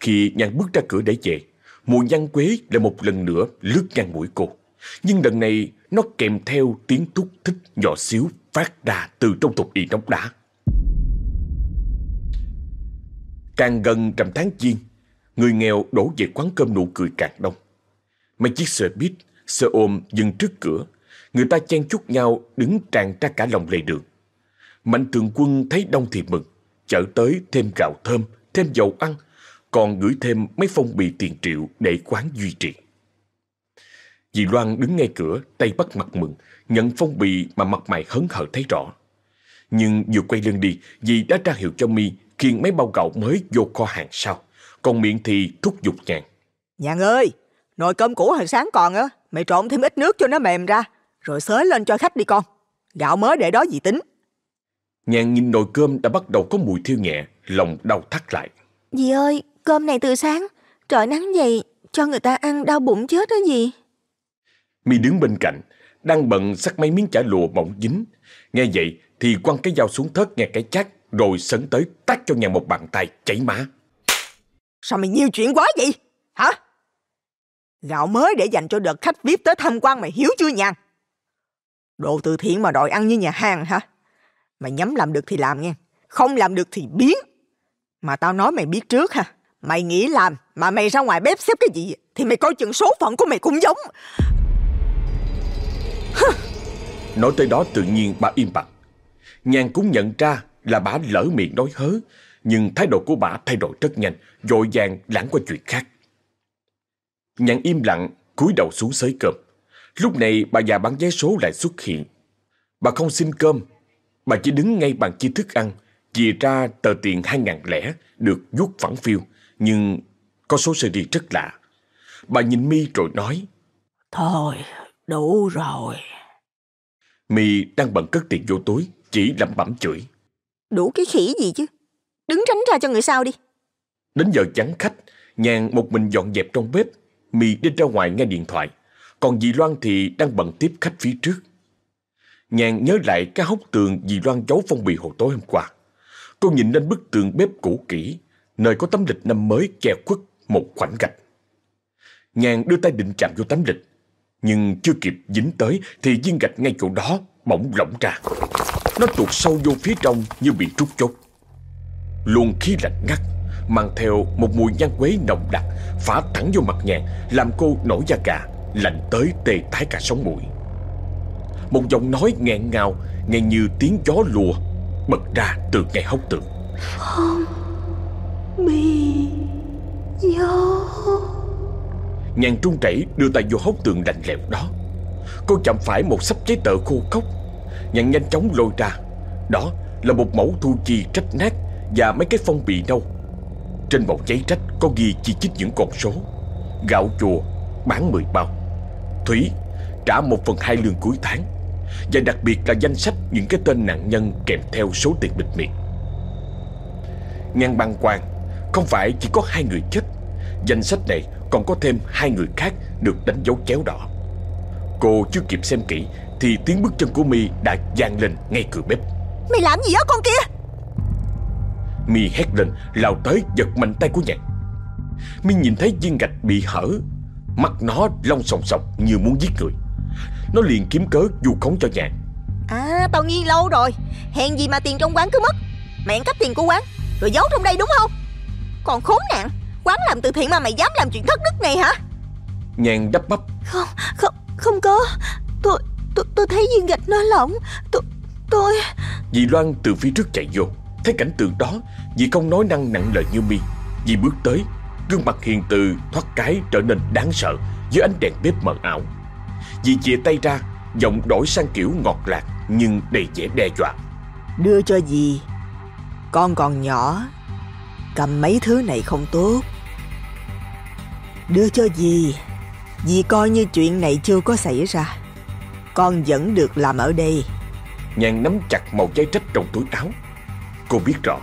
Khi Nhàn bước ra cửa để về, mùi nhăn quế lại một lần nữa lướt ngang mũi cô. Nhưng lần này nó kèm theo tiếng thúc thích nhỏ xíu phát ra từ trong thục y nóng đá. Càng gần trầm tháng chiên, người nghèo đổ về quán cơm nụ cười càng đông. Mấy chiếc xe buýt, xe ôm dừng trước cửa, người ta chen chúc nhau đứng tràn ra cả lòng lề đường. Mạnh thường quân thấy đông thì mừng, chở tới thêm gạo thơm, thêm dầu ăn, còn gửi thêm mấy phong bì tiền triệu để quán duy trì. Dì Loan đứng ngay cửa, tay bắt mặt mừng, nhận phong bì mà mặt mày hớn hở thấy rõ. Nhưng vừa quay lưng đi, dì đã ra hiệu cho mi khiêng mấy bao gạo mới vô kho hàng sau. Còn miệng thì thúc giục nhàn. Nhàn ơi, nồi cơm cũ hồi sáng còn á, mày trộn thêm ít nước cho nó mềm ra, rồi xới lên cho khách đi con. Gạo mới để đó dì tính. Nhàn nhìn nồi cơm đã bắt đầu có mùi thiêu nhẹ, lòng đau thắt lại. Dì ơi, cơm này từ sáng, trời nắng vậy, cho người ta ăn đau bụng chết đó gì. Mi đứng bên cạnh, đang bận sắc mấy miếng chả lụa mỏng dính. Nghe vậy thì quăng cái dao xuống thớt nghe cái chát, rồi sấn tới tát cho nhàn một bàn tay chảy má. Sao mày nhiều chuyện quá vậy? Hả? Gạo mới để dành cho đợt khách VIP tới tham quan mày hiếu chưa nhàn? Đồ từ thiện mà đòi ăn như nhà hàng hả? Mày nhắm làm được thì làm nghe. Không làm được thì biến. Mà tao nói mày biết trước ha. Mày nghĩ làm mà mày ra ngoài bếp xếp cái gì thì mày coi chừng số phận của mày cũng giống. Nói tới đó tự nhiên bà im bặt. Nhàn cũng nhận ra là bà lỡ miệng nói hớ, nhưng thái độ của bà thay đổi rất nhanh, dội vàng lãng qua chuyện khác. Nhàn im lặng, cúi đầu xuống xới cơm. Lúc này bà già bán vé số lại xuất hiện. Bà không xin cơm, bà chỉ đứng ngay bàn chia thức ăn, chia ra tờ tiền hai ngàn lẻ được vuốt phẳng phiêu, nhưng có số đi rất lạ. Bà nhìn mi rồi nói. Thôi, đủ rồi. Mi đang bận cất tiền vô túi, chỉ lẩm bẩm chửi. Đủ cái khỉ gì chứ. Đứng tránh ra cho người sau đi. Đến giờ chắn khách, Nhàn một mình dọn dẹp trong bếp, Mi đi ra ngoài nghe điện thoại, còn dì Loan thì đang bận tiếp khách phía trước. Nhàn nhớ lại cái hốc tường dì Loan giấu phong bì hồi tối hôm qua. Cô nhìn lên bức tường bếp cũ kỹ, nơi có tấm lịch năm mới che khuất một khoảnh gạch. Nhàn đưa tay định chạm vô tấm lịch, nhưng chưa kịp dính tới thì viên gạch ngay chỗ đó bỗng lỏng ra. Nó tuột sâu vô phía trong như bị trút chốt. Luồng khí lạnh ngắt, mang theo một mùi nhang quế nồng đặc, phá thẳng vô mặt nhàn, làm cô nổi da gà, lạnh tới tê tái cả sống mũi. Một giọng nói nghẹn ngào, nghe như tiếng gió lùa, bật ra từ ngay hốc tường. Phong bì gió Nhàn trung chảy đưa tay vô hốc tường lạnh lẽo đó Cô chạm phải một sắp giấy tờ khô khốc Nhàn nhanh chóng lôi ra Đó là một mẫu thu chi trách nát và mấy cái phong bì nâu. Trên bọc giấy trách có ghi chi chích những con số. Gạo chùa bán 10 bao. Thúy trả một phần hai lương cuối tháng. Và đặc biệt là danh sách những cái tên nạn nhân kèm theo số tiền bịt miệng. Ngang băng quan, không phải chỉ có hai người chết Danh sách này còn có thêm hai người khác được đánh dấu chéo đỏ Cô chưa kịp xem kỹ Thì tiếng bước chân của mi đã vang lên ngay cửa bếp Mày làm gì đó con kia mi hét lên lao tới giật mạnh tay của nhạn mi nhìn thấy viên gạch bị hở Mắt nó long sòng sòng như muốn giết người. Nó liền kiếm cớ du khống cho nhạn À tao nghi lâu rồi. Hèn gì mà tiền trong quán cứ mất? Mày ăn cắp tiền của quán Rồi giấu trong đây đúng không? Còn khốn nạn Quán làm từ thiện mà mày dám làm chuyện thất đức này hả? Nhàn đắp bắp. Không không không có. Tôi tôi, tôi thấy viên gạch nó lỏng. Tôi tôi Dì Loan từ phía trước chạy vô Thấy cảnh tượng đó Dì không nói năng nặng lời như mi. Dì bước tới Gương mặt hiền từ thoát cái trở nên đáng sợ Dưới ánh đèn bếp mờ ảo. Dì chìa tay ra Giọng đổi sang kiểu ngọt lạc Nhưng đầy vẻ đe dọa. Đưa cho dì Con còn nhỏ Cầm mấy thứ này không tốt. Đưa cho dì Dì coi như chuyện này chưa có xảy ra. Con vẫn được làm ở đây. Nhàn nắm chặt màu giấy trách trong túi áo Cô biết rõ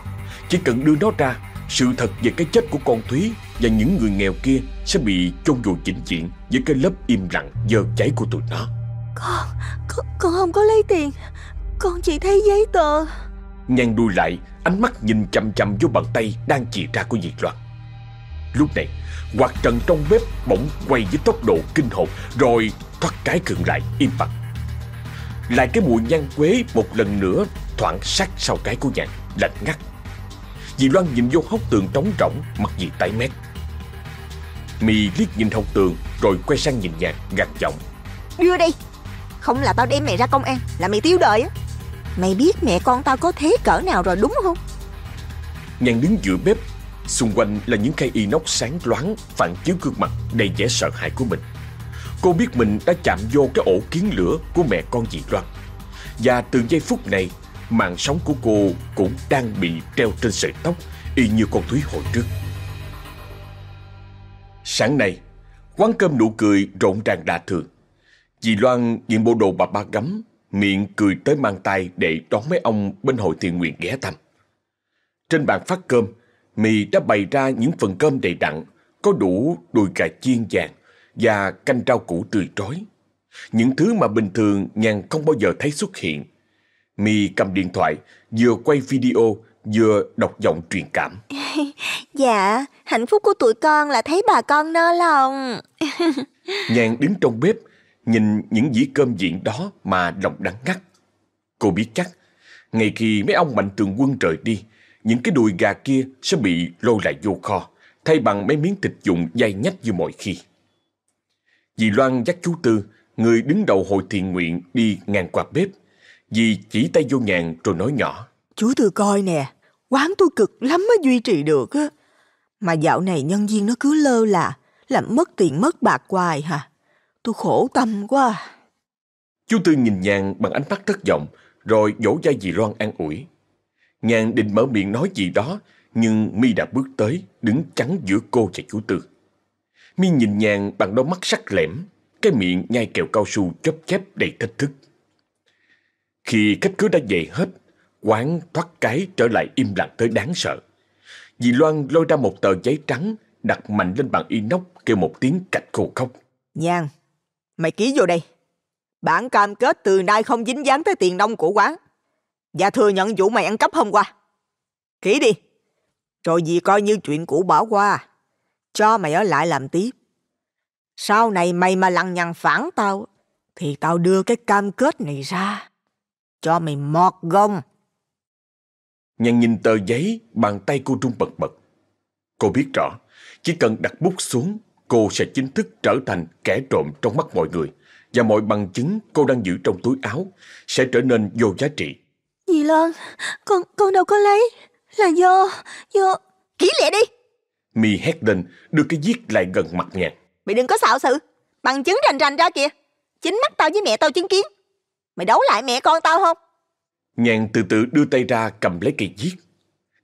Chỉ cần đưa nó ra Sự thật về cái chết của con Thúy Và những người nghèo kia Sẽ bị chôn vùi chỉnh diện Với cái lớp im lặng dơ cháy của tụi nó. Con, con, con không có lấy tiền. Con chỉ thấy giấy tờ. Nhàn đuôi lại Ánh mắt nhìn chăm chăm vô bàn tay Đang chì ra của Diệt Loan. Lúc này Quạt trần trong bếp bỗng quay với tốc độ kinh hồn Rồi thoát cái khựng lại im bặt. Lại cái mùi nhang quế một lần nữa Thoảng sát sau cái của nhàn Lạnh ngắt. Dì Loan nhìn vô hốc tường trống rỗng Mặt dì tái mét. Mì liếc nhìn hốc tường Rồi quay sang nhìn nhàn gạt giọng. Đưa đây Không là tao đem mày ra công an Là mày tiêu đời á. Mày biết mẹ con tao có thế cỡ nào rồi đúng không? Nhàn đứng giữa bếp Xung quanh là những cây inox sáng loáng Phản chiếu gương mặt đầy vẻ sợ hãi của mình. Cô biết mình đã chạm vô cái ổ kiến lửa Của mẹ con dì Loan. Và từ giây phút này Mạng sống của cô cũng đang bị treo trên sợi tóc, Y như con Thúy hồi trước. Sáng nay, Quán cơm nụ cười rộn ràng lạ thường. Chị Loan diện bộ đồ bà ba gấm Miệng cười tới mang tay để đón mấy ông bên hội thiện nguyện ghé thăm. Trên bàn phát cơm, Mì đã bày ra những phần cơm đầy đặn, Có đủ đùi gà chiên vàng Và canh rau củ tươi trói. Những thứ mà bình thường nhàn không bao giờ thấy xuất hiện My cầm điện thoại, vừa quay video, vừa đọc giọng truyền cảm. Dạ, hạnh phúc của tụi con là thấy bà con no lòng. Nhàn đứng trong bếp, nhìn những dĩa cơm diện đó mà lòng đắng ngắt. Cô biết chắc, ngay khi mấy ông mạnh thường quân rời đi, những cái đùi gà kia sẽ bị lôi lại vô kho, thay bằng mấy miếng thịt dụng dai nhách như mọi khi. Dì Loan dắt chú Tư, người đứng đầu hội thiện nguyện đi ngang qua bếp, Dì chỉ tay vô nhàn rồi nói nhỏ. Chú Tư coi nè, quán tôi cực lắm mới duy trì được á. Mà dạo này nhân viên nó cứ lơ là, làm mất tiền mất bạc hoài hả? Tôi khổ tâm quá. Chú Tư nhìn nhàn bằng ánh mắt thất vọng, rồi dỗ dai dì Loan an ủi. Nhàn định mở miệng nói gì đó, nhưng mi đã bước tới, đứng chắn giữa cô và chú Tư. mi nhìn nhàn bằng đôi mắt sắc lẻm, cái miệng nhai kẹo cao su chớp chép đầy thách thức. Khi khách cứ đã về hết, quán thoát cái trở lại im lặng tới đáng sợ. Dì Loan lôi ra một tờ giấy trắng, đặt mạnh lên bàn inox kêu một tiếng cạch khô khóc. Nhan, mày ký vô đây. Bản cam kết từ nay không dính dáng tới tiền nông của quán. Và thừa nhận vụ mày ăn cắp hôm qua. Ký đi. Rồi dì coi như chuyện cũ bỏ qua. Cho mày ở lại làm tiếp. Sau này mày mà lằng nhằng phản tao, thì tao đưa cái cam kết này ra. Cho mày mọt gông. Nhàn nhìn tờ giấy, bàn tay cô trung bật bật. Cô biết rõ, chỉ cần đặt bút xuống, cô sẽ chính thức trở thành kẻ trộm trong mắt mọi người. Và mọi bằng chứng cô đang giữ trong túi áo sẽ trở nên vô giá trị. Dì Loan, con con đâu có lấy. Là do, do... Kỹ lẹ đi. Mi hét lên, đưa cái viết lại gần mặt nhàn. Mày đừng có xạo sự. Bằng chứng rành rành ra kìa. Chính mắt tao với mẹ tao chứng kiến. Mày đấu lại mẹ con tao không? Nhàn từ từ đưa tay ra cầm lấy cây viết.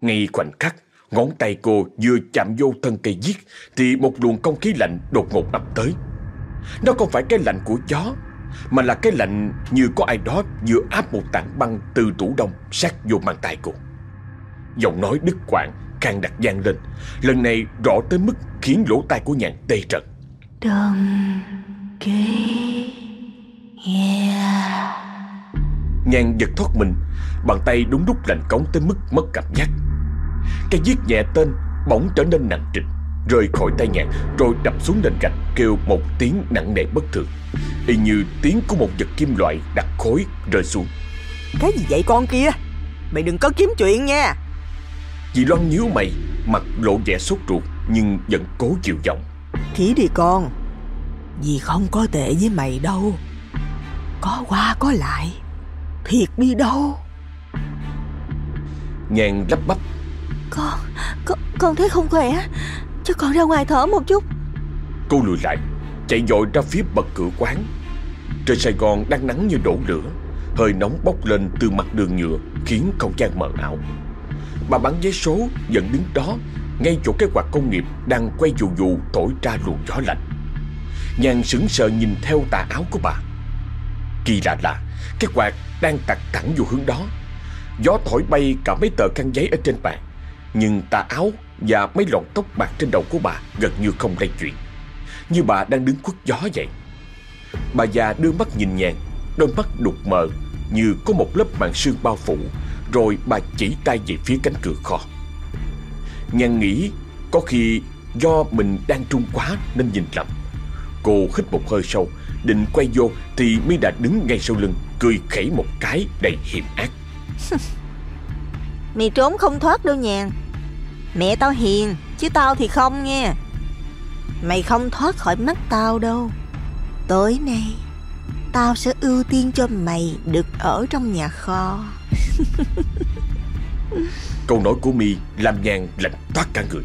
Ngay khoảnh khắc, ngón tay cô vừa chạm vô thân cây viết thì một luồng không khí lạnh đột ngột ập tới. Nó không phải cái lạnh của gió, mà là cái lạnh như có ai đó vừa áp một tảng băng từ tủ đông sát vô mang tay cô. Giọng nói đứt quãng, khang đặt gian lên, lần này rõ tới mức khiến lỗ tai của nhàn tê trận. Đừng ký yeah. Nhàn giật thoát mình Bàn tay đúng lúc lạnh cống tới mức mất cảm giác. Cái viết nhẹ tên Bỗng trở nên nặng trịch Rơi khỏi tay nhàn Rồi đập xuống nền gạch Kêu một tiếng nặng nề bất thường. Y như tiếng của một vật kim loại đặt khối rơi xuống. Cái gì vậy con kia? Mày đừng có kiếm chuyện nha. Dì Loan nhíu mày Mặt lộ vẻ sốt ruột Nhưng vẫn cố chịu giọng. Ký đi con Dì không có tệ với mày đâu Có qua có lại Thiệt đi đâu? Nhàn lắp bắp. Con, con, con thấy không khỏe Cho con ra ngoài thở một chút. Cô lùi lại Chạy dội ra phía bậc cửa quán. Trời Sài Gòn đang nắng như đổ lửa Hơi nóng bốc lên từ mặt đường nhựa Khiến không gian mờ ảo. Bà bán vé số vẫn đứng đó Ngay chỗ cái quạt công nghiệp Đang quay dù dù thổi ra luồng gió lạnh. Nhàn sững sờ nhìn theo tà áo của bà Kỳ lạ là Cái quạt đang tặc thẳng vô hướng đó. Gió thổi bay cả mấy tờ khăn giấy ở trên bàn. Nhưng tà áo và mấy lọn tóc bạc trên đầu của bà gần như không lay chuyển. Như bà đang đứng khuất gió vậy. Bà già đưa mắt nhìn nhàn Đôi mắt đục mờ Như có một lớp màn sương bao phủ, Rồi bà chỉ tay về phía cánh cửa kho. Nhàn nghĩ Có khi do mình đang trung quá nên nhìn lầm. Cô hít một hơi sâu Định quay vô Thì mi đã đứng ngay sau lưng Cười khẩy một cái đầy hiểm ác. Mày trốn không thoát đâu nhàn Mẹ tao hiền Chứ tao thì không nghe. Mày không thoát khỏi mắt tao đâu. Tối nay Tao sẽ ưu tiên cho mày Được ở trong nhà kho. Câu nói của mi làm nhàn lạnh toát cả người.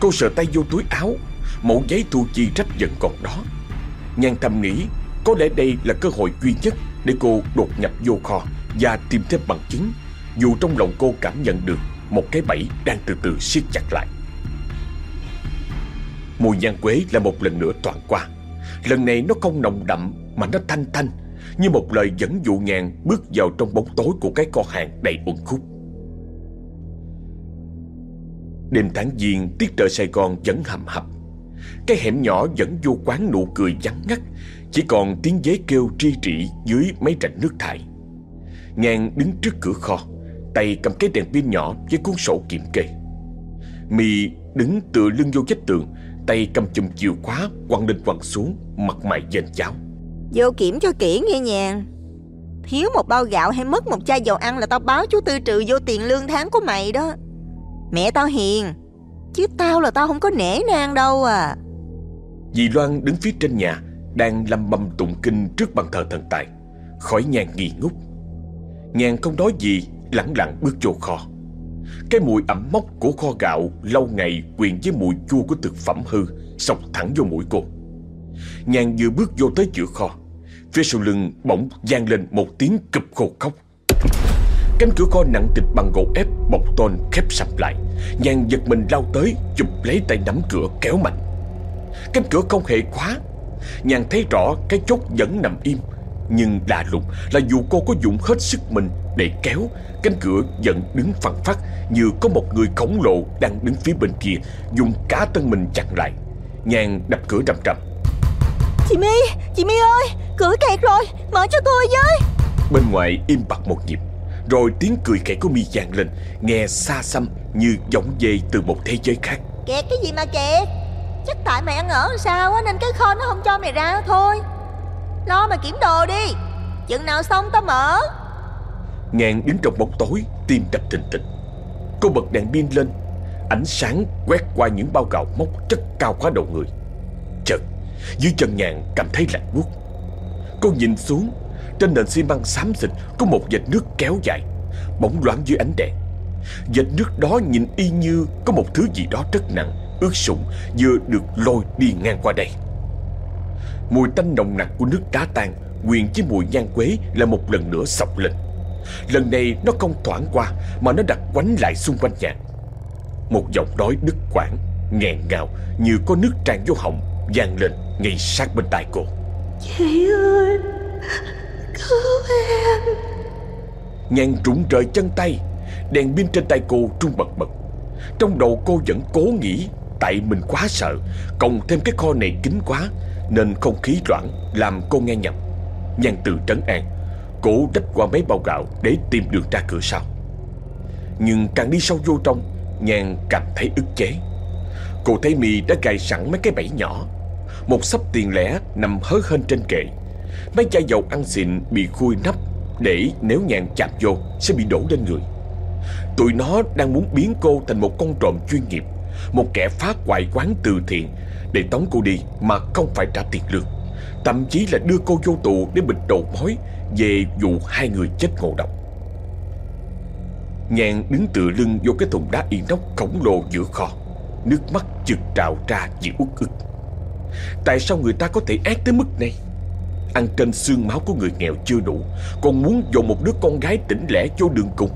Cô sợ tay vô túi áo Mẫu giấy thu chi trách vẫn còn đó Nhan thầm nghĩ, Có lẽ đây là cơ hội duy nhất Để cô đột nhập vô kho Và tìm thêm bằng chứng. Dù trong lòng cô cảm nhận được Một cái bẫy đang từ từ siết chặt lại. Mùi nhang quế là một lần nữa toàn qua. Lần này nó không nồng đậm Mà nó thanh thanh, Như một lời dẫn dụ ngàn Bước vào trong bóng tối của cái kho hàng đầy uẩn khúc. Đêm tháng giêng, tiết trời Sài Gòn vẫn hầm hập. Cái hẻm nhỏ vẫn vô quán nụ cười vắng ngắt, Chỉ còn tiếng dế kêu tri trị dưới mấy rạch nước thải. Ngang đứng trước cửa kho, Tay cầm cái đèn pin nhỏ với cuốn sổ kiểm kê. Mì đứng tựa lưng vô vách tường, Tay cầm chùm chìa khóa quăng lên quăng xuống, Mặt mày dền cháo Vô kiểm cho kỹ nghe nhàn Thiếu một bao gạo hay mất một chai dầu ăn là tao báo chú Tư trừ vô tiền lương tháng của mày đó. Mẹ tao hiền. Chứ tao là tao không có nể nang đâu à. Dì Loan đứng phía trên nhà, Đang lầm bầm tụng kinh trước bàn thờ thần tài. Khỏi nhàn nghi ngút. Nhàn không nói gì Lặng lặng bước vô kho. Cái mùi ẩm mốc của kho gạo Lâu ngày quyện với mùi chua của thực phẩm hư Sọc thẳng vô mũi cô. Nhàn vừa bước vô tới giữa kho. Phía sau lưng bỗng gian lên một tiếng cụp khô khóc. Cánh cửa kho nặng trịch bằng gỗ ép bọc tôn khép sập lại. Nhàn giật mình lao tới Chụp lấy tay nắm cửa kéo mạnh. Cánh cửa không hề khóa. Nhàn thấy rõ cái chốt vẫn nằm im Nhưng lạ lùng là dù cô có dùng hết sức mình để kéo Cánh cửa vẫn đứng phẳng phát Như có một người khổng lồ đang đứng phía bên kia Dùng cả thân mình chặn lại. Nhàn đập cửa rầm rầm. Chị My, chị My ơi Cửa kẹt rồi, mở cho tôi với. Bên ngoài im bặt một nhịp Rồi tiếng cười khẽ của mi vang lên Nghe xa xăm như giọng về từ một thế giới khác. Kẹt cái gì mà kẹt? Chắc tại mày ăn ở sao á Nên cái kho nó không cho mày ra thôi. Lo mà kiểm đồ đi. Chừng nào xong tao mở. Ngàn đứng trong bóng tối Tim đập thình thịch. Cô bật đèn pin lên Ánh sáng quét qua những bao gạo mốc chất cao quá đầu người. Chợt Dưới chân nhàn cảm thấy lạnh buốt. Cô nhìn xuống trên nền xi măng xám xịt Có một vệt nước kéo dài Bóng loáng dưới ánh đèn. Vệt nước đó nhìn y như Có một thứ gì đó rất nặng, Ướt sũng, vừa được lôi đi ngang qua đây. Mùi tanh nồng nặc của nước đá tan Quyện với mùi nhang quế Là một lần nữa sọc lên. Lần này nó không thoảng qua, Mà nó đặt quánh lại xung quanh nhà. Một giọng nói đứt quãng, nghẹn ngào, như có nước tràn vô họng, vang lên ngay sát bên tai cô. Chị ơi! Cứu em. Nhan rụng rời chân tay, Đèn pin trên tay cô trung bật bật. Trong đầu cô vẫn cố nghĩ, Tại mình quá sợ, Cộng thêm cái kho này kín quá, Nên không khí loãng, làm cô nghe nhầm. Nhan từ trấn an Cô đách qua mấy bao gạo Để tìm đường ra cửa sau. Nhưng càng đi sâu vô trong Nhan cảm thấy ức chế. Cô thấy mì đã gài sẵn mấy cái bẫy nhỏ. Một sắp tiền lẻ nằm hớ hên trên kệ. Mấy chai dầu ăn xịn bị khui nắp Để nếu nhàn chạm vô sẽ bị đổ lên người. Tụi nó đang muốn biến cô thành một con trộm chuyên nghiệp, Một kẻ phá hoại quán từ thiện Để tống cô đi mà không phải trả tiền lương. Thậm chí là đưa cô vô tù để bịt đầu mối Về vụ hai người chết ngộ độc. Nhàn đứng tựa lưng vô cái thùng đá inox khổng lồ giữa kho, Nước mắt chực trào ra vì uất ức. Tại sao người ta có thể ác tới mức này? Ăn trên xương máu của người nghèo chưa đủ Còn muốn dồn một đứa con gái tỉnh lẻ vô đường cùng.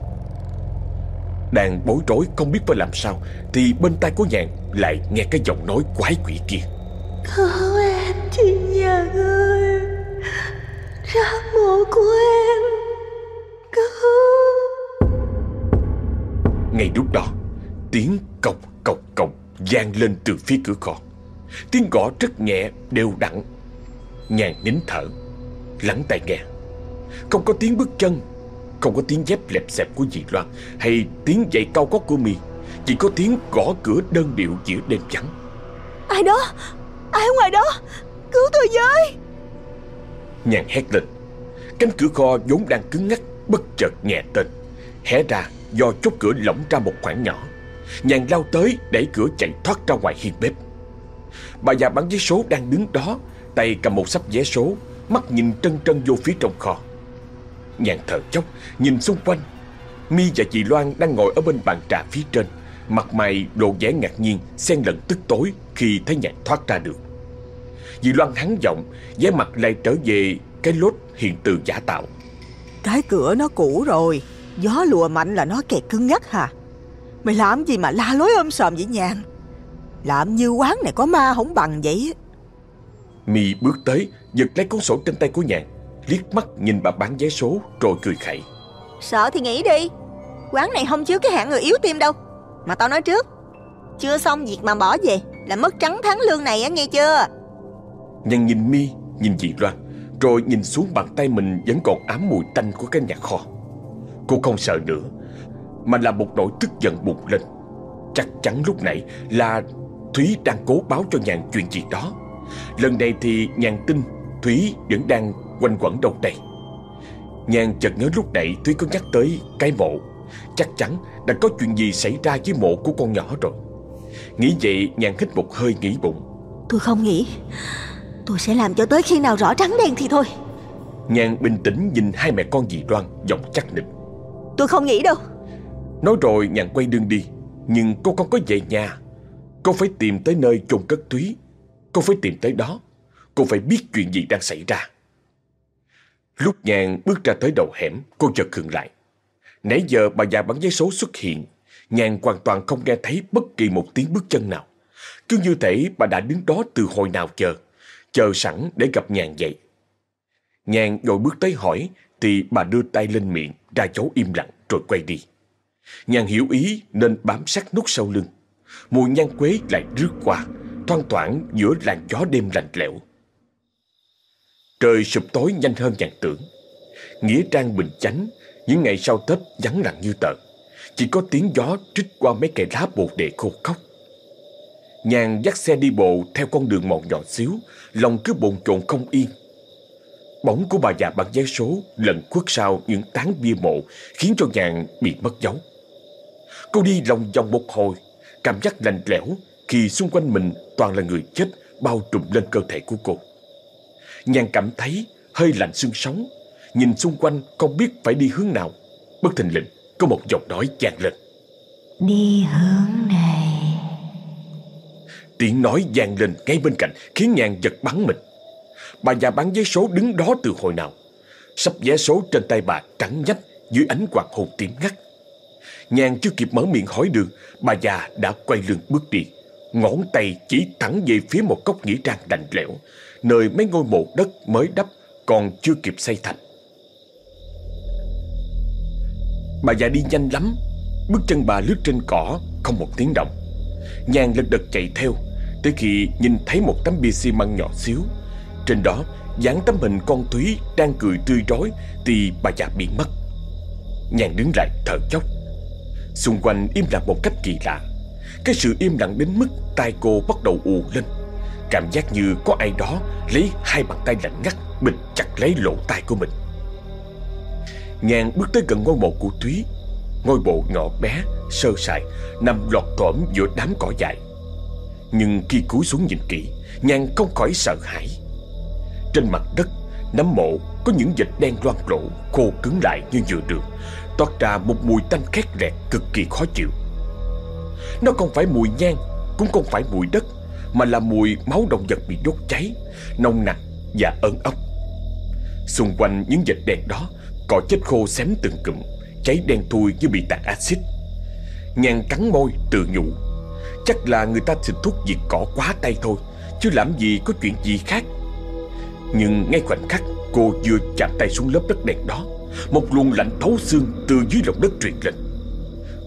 Đang bối rối không biết phải làm sao Thì bên tai của nhàn lại nghe cái giọng nói quái quỷ kia. Cứu em chị nhàn ơi ra mộ của em cứu Ngay lúc đó Tiếng cộc cộc cộc vang lên từ phía cửa kho. Tiếng gõ rất nhẹ đều đặn Nhàn nín thở Lắng tai nghe. Không có tiếng bước chân Không có tiếng dép lẹp xẹp của dì Loan Hay tiếng giày cao gót của mi Chỉ có tiếng gõ cửa đơn điệu giữa đêm vắng ai đó? Ai ở ngoài đó? Cứu tôi với! Nhàn hét lên. Cánh cửa kho vốn đang cứng ngắc Bất chợt nhẹ tên. Hé ra do chốt cửa lỏng ra một khoảng nhỏ. Nhàn lao tới đẩy cửa chạy thoát ra ngoài hiên bếp. Bà già bán vé số đang đứng đó Tay cầm một sắp vé số, Mắt nhìn trân trân vô phía trong kho. Nhàn thở chốc, Nhìn xung quanh, Mi và chị Loan đang ngồi ở bên bàn trà phía trên, Mặt mày lộ vẻ ngạc nhiên, Xen lẫn tức tối Khi thấy nhàn thoát ra được. Dì Loan hắn giọng, vẻ mặt lại trở về Cái lốt hiện từ giả tạo. Cái cửa nó cũ rồi, Gió lùa mạnh là nó kẹt cứng ngắt hả Mày làm gì mà la lối ôm sòm vậy nhàn? Làm như quán này có ma không bằng vậy Mi bước tới Giật lấy cuốn sổ trên tay của nhàn Liếc mắt nhìn bà bán vé số Rồi cười khẩy. Sợ thì nghỉ đi quán này không chứa cái hạng người yếu tim đâu. Mà tao nói trước chưa xong việc mà bỏ về là mất trắng tháng lương này á nghe chưa? Nhàn nhìn Mi Nhìn chị Loan Rồi nhìn xuống bàn tay mình Vẫn còn ám mùi tanh của cái nhà kho. Cô không sợ nữa Mà là một nỗi tức giận bùng lên. Chắc chắn lúc này là Thúy đang cố báo cho nhàn chuyện gì đó Lần này thì nhàn tin Thúy vẫn đang quanh quẩn đâu đây Nhàn chợt nhớ lúc nãy Thúy có nhắc tới cái mộ. Chắc chắn đã có chuyện gì xảy ra với mộ của con nhỏ rồi. Nghĩ vậy nhàn hít một hơi nghĩ bụng. Tôi không nghĩ. Tôi sẽ làm cho tới khi nào rõ trắng đen thì thôi. Nhàn bình tĩnh nhìn hai mẹ con dì Loan Giọng chắc nịch. Tôi không nghĩ đâu. Nói rồi nhàn quay đường đi Nhưng cô không có về nhà. Cô phải tìm tới nơi chôn cất Thúy Cô phải tìm tới đó. Cô phải biết chuyện gì đang xảy ra. Lúc nhàn bước ra tới đầu hẻm, Cô chợt khựng lại. Nãy giờ bà già bán giấy số xuất hiện, Nhàn hoàn toàn không nghe thấy bất kỳ một tiếng bước chân nào. Cứ như thể bà đã đứng đó từ hồi nào chờ Chờ sẵn để gặp nhàn vậy. Nhàn rồi bước tới hỏi, Thì bà đưa tay lên miệng, Ra dấu im lặng rồi quay đi. Nhàn hiểu ý nên bám sát nút sau lưng. Mùi nhang quế lại rước qua Thoang thoảng giữa làn gió đêm lạnh lẽo. Trời sụp tối nhanh hơn nhàn tưởng. Nghĩa trang bình chánh Những ngày sau Tết vắng lặng như tờ. Chỉ có tiếng gió trích qua mấy cây lá bồ đề khô khóc. Nhàn dắt xe đi bộ theo con đường mòn nhỏ xíu Lòng cứ bồn chồn không yên. Bóng của bà già bán vé số lần khuất sau những tán bia mộ khiến cho nhàn bị mất dấu. Cô đi lòng vòng một hồi, cảm giác lạnh lẽo khi xung quanh mình toàn là người chết bao trùm lên cơ thể của cô. Nhàn cảm thấy hơi lạnh xương sống, nhìn xung quanh không biết phải đi hướng nào. Bất thình lình có một giọng nói vang lên. đi hướng này Tiếng nói vang lên ngay bên cạnh khiến nhàn giật bắn mình. Bà già bán vé số đứng đó từ hồi nào. Sắp vé số trên tay bà trắng nhách dưới ánh quạt hồn tím ngắt. Nhàn chưa kịp mở miệng hỏi đường, bà già đã quay lưng bước đi. Ngón tay chỉ thẳng về phía một góc nghĩa trang lạnh lẽo, nơi mấy ngôi mộ đất mới đắp còn chưa kịp xây thành. Bà già đi nhanh lắm, bước chân bà lướt trên cỏ, không một tiếng động. Nhàn lật đật chạy theo, tới khi nhìn thấy một tấm bia xi măng nhỏ xíu. Trên đó dán tấm hình con Thúy đang cười tươi rói thì bà già biến mất. Nhàn đứng lại thở chốc. Xung quanh im lặng một cách kỳ lạ. Cái sự im lặng đến mức tai cô bắt đầu ù lên. Cảm giác như có ai đó lấy hai bàn tay lạnh ngắt bịt chặt lấy lỗ tai của mình. Nhàn bước tới gần ngôi mộ của Thúy. Ngôi mộ nhỏ bé, sơ sài, nằm lọt cõm giữa đám cỏ dại. Nhưng khi cúi xuống nhìn kỹ, Nhàn không khỏi sợ hãi. Trên mặt đất, nấm mộ có những dịch đen loang lổ, khô cứng lại như nhựa đường, toát ra một mùi tanh khét rẹt cực kỳ khó chịu. Nó không phải mùi nhang, cũng không phải mùi đất, mà là mùi máu động vật bị đốt cháy, nồng nặc và ớn ốc. Xung quanh những dịch đen đó, cỏ chết khô xém từng cụm, cháy đen thui như bị tạt axit. Nhàn cắn môi tự nhủ, chắc là người ta xịt thuốc diệt cỏ quá tay thôi, chứ làm gì có chuyện gì khác. Nhưng ngay khoảnh khắc cô vừa chạm tay xuống lớp đất đen đó Một luồng lạnh thấu xương từ dưới lòng đất truyền lên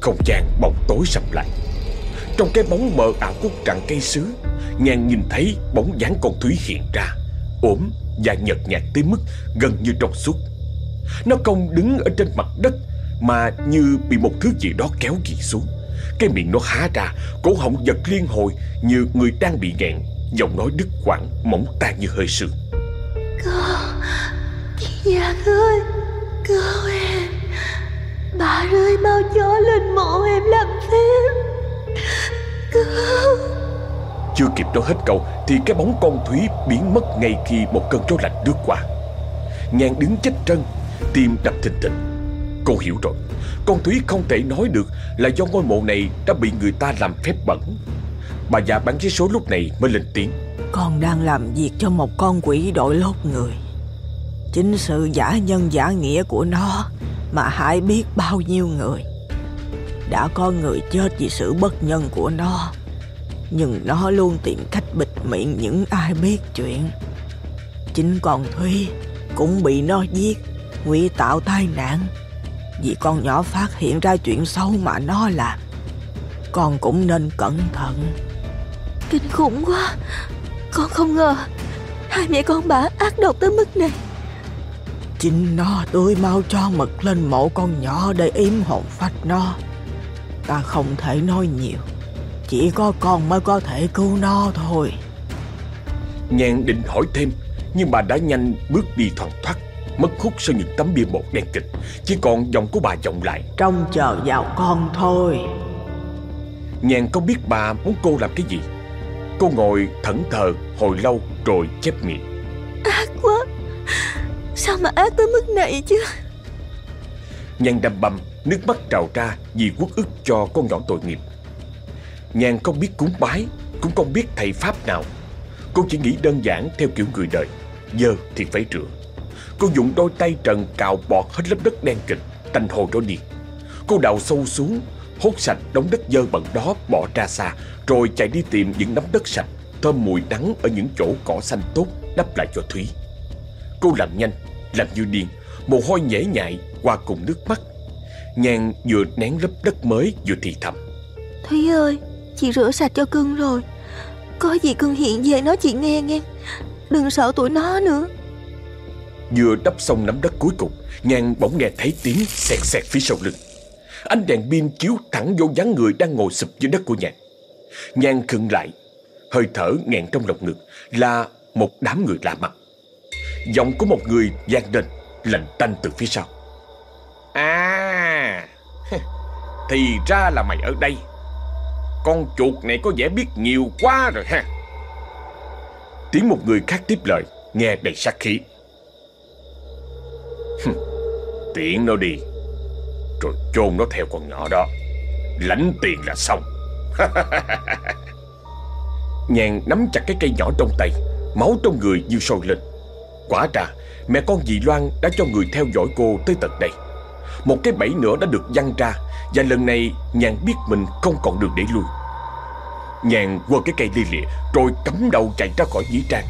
Không gian bỗng tối sầm lại trong cái bóng mờ ảo của trạng cây sứ Nhàn nhìn thấy bóng dáng con Thúy hiện ra, ốm và nhợt nhạt tới mức gần như trong suốt. Nó không đứng ở trên mặt đất Mà như bị một thứ gì đó kéo gì xuống. Cái miệng nó há ra, Cổ họng giật liên hồi Như người đang bị nghẹn, Giọng nói đứt quãng, mỏng tan như hơi sương Con, Thiên Nhạc ơi Cứu em, Bà rơi bao gió lên mộ em làm phép. Chưa kịp nói hết câu, Thì cái bóng con Thúy biến mất ngay khi một cơn gió lạnh lướt qua. Nhan đứng chết trân, Tim đập thình thịch. Cô hiểu rồi, Con Thúy không thể nói được Là do ngôi mộ này đã bị người ta làm phép bẩn. Bà già bán vé số lúc này mới lên tiếng. Con đang làm việc cho một con quỷ đội lốt người. Chính sự giả nhân giả nghĩa của nó Mà hại biết bao nhiêu người. Đã có người chết vì sự bất nhân của nó. Nhưng nó luôn tìm cách bịt miệng những ai biết chuyện. Chính con Thúy cũng bị nó giết ngụy tạo tai nạn. Vì con nhỏ phát hiện ra chuyện xấu mà nó làm Con cũng nên cẩn thận. Kinh khủng quá. Con không ngờ Hai mẹ con bà ác độc tới mức này. Chính nó tươi mau cho mực lên mộ con nhỏ để yếm hồn phách nó Ta không thể nói nhiều. Chỉ có con mới có thể cứu nó thôi. Nhàn định hỏi thêm Nhưng bà đã nhanh bước đi thoăn thoắt Mất hút sau những tấm bia bột đen kịch. Chỉ còn giọng của bà vọng lại. Trông chờ vào con thôi. Nhàn không biết bà muốn cô làm cái gì? Cô ngồi thẫn thờ hồi lâu rồi chép miệng. Ác quá. Sao mà ác tới mức này chứ? Nhàn đầm bầm Nước mắt trào ra vì quốc ức cho con nhỏ tội nghiệp. Nhàn không biết cúng bái Cũng không biết thầy pháp nào. Cô chỉ nghĩ đơn giản theo kiểu người đời Giờ thì phải rửa. Cô dùng đôi tay trần cào bọt hết lớp đất đen kịch Tanh hồ đó đi. Cô đào sâu xuống Hốt sạch đống đất dơ bẩn đó bỏ ra xa Rồi chạy đi tìm những nắm đất sạch Thơm mùi đắng ở những chỗ cỏ xanh tốt Đắp lại cho Thúy. Cô làm nhanh, làm như điên Mồ hôi nhễ nhại qua cùng nước mắt. Nhàn vừa nén lớp đất mới vừa thì thầm. Thúy ơi Chị rửa sạch cho cưng rồi. Có gì cưng hiện về nói chị nghe nghe. Đừng sợ tụi nó nữa. Vừa đắp xong nắm đất cuối cùng Nhàn bỗng nghe thấy tiếng xẹt xẹt phía sau lưng. Ánh đèn pin chiếu thẳng vô dáng người đang ngồi sụp dưới đất của Nhàn. Nhàn khựng lại Hơi thở nghẹn trong lồng ngực Là một đám người lạ mặt. Giọng của một người vang lên Lạnh tanh từ phía sau. À thì ra là mày ở đây. Con chuột này có vẻ biết nhiều quá rồi ha. Tiếng một người khác tiếp lời, Nghe đầy sát khí. Tiện nó đi. Rồi chôn nó theo con nhỏ đó. Lãnh tiền là xong. Nhàn nắm chặt cái cây nhỏ trong tay, Máu trong người như sôi lên. Quả ra, mẹ con dì Loan đã cho người theo dõi cô tới tận đây. Một cái bẫy nữa đã được văng ra và lần này, nhàn biết mình không còn đường để lui. Nhàn quơ cái cây li lịa, Rồi cắm đầu chạy ra khỏi dĩ trang.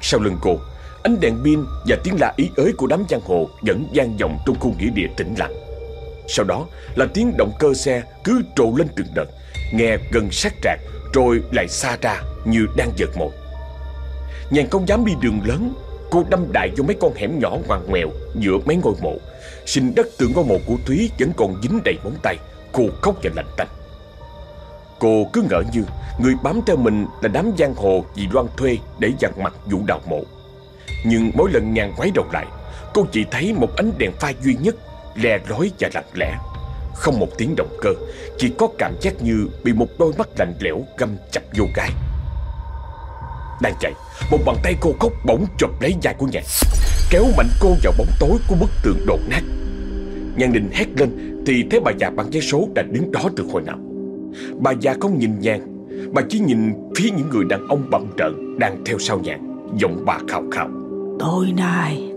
Sau lưng cô, Ánh đèn pin và tiếng la ý ới của đám giang hồ Vẫn gian vọng trong khu nghĩa địa tĩnh lặng. Sau đó là tiếng động cơ xe cứ trộ lên từng đợt, Nghe gần sát trạc, Rồi lại xa ra như đang giật mồi. Nhàn không dám đi đường lớn, Cô đâm đại vô mấy con hẻm nhỏ ngoằn ngoèo Giữa mấy ngôi mộ Sinh đất từ ngôi mộ của Thúy Vẫn còn dính đầy móng tay. Cô khóc và lạnh tanh. Cô cứ ngỡ như Người bám theo mình là đám giang hồ Vì Loan thuê để dằn mặt vụ đào mộ. Nhưng mỗi lần nhàn quái đầu lại, Cô chỉ thấy một ánh đèn pha duy nhất lè lói và lặng lẽ. Không một tiếng động cơ, Chỉ có cảm giác như bị một đôi mắt lạnh lẽo găm chặt vô gai. Đang chạy, Một bàn tay cô khóc bỗng chụp lấy vai của nhạc. Kéo mạnh cô vào bóng tối của bức tường đổ nát. Nhàn định hét lên Thì thấy bà già bằng giấy số đã đứng đó từ hồi nào? Bà già không nhìn nhàn Bà chỉ nhìn phía những người đàn ông bậm trợn Đang theo sau nhàn Giọng bà khào khào Tối nay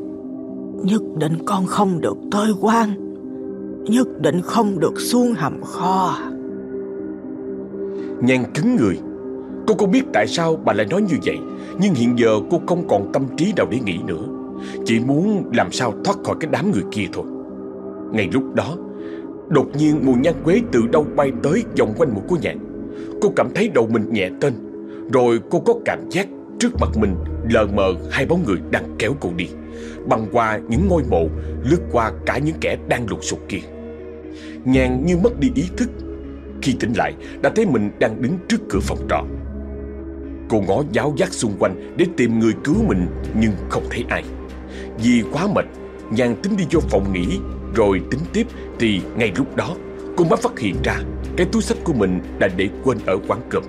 Nhất định con không được tới quan Nhất định không được xuống hầm kho. Nhàn cứng người. Cô không biết tại sao bà lại nói như vậy Nhưng hiện giờ cô không còn tâm trí nào để nghĩ nữa chỉ muốn làm sao thoát khỏi cái đám người kia thôi. Ngay lúc đó, Đột nhiên mùi nhang quế từ đâu bay tới vòng quanh mũi của nhạn Cô cảm thấy đầu mình nhẹ tên, Rồi cô có cảm giác trước mặt mình lờ mờ hai bóng người đang kéo cô đi, Băng qua những ngôi mộ, Lướt qua cả những kẻ đang lục sụt kia. Nhàn như mất đi ý thức, Khi tỉnh lại đã thấy mình đang đứng trước cửa phòng trọ. Cô ngó giáo giác xung quanh để tìm người cứu mình nhưng không thấy ai. Vì quá mệt, Nhàn tính đi vô phòng nghỉ rồi tính tiếp thì ngay lúc đó cô mới phát hiện ra cái túi sách của mình đã để quên ở quán cơm.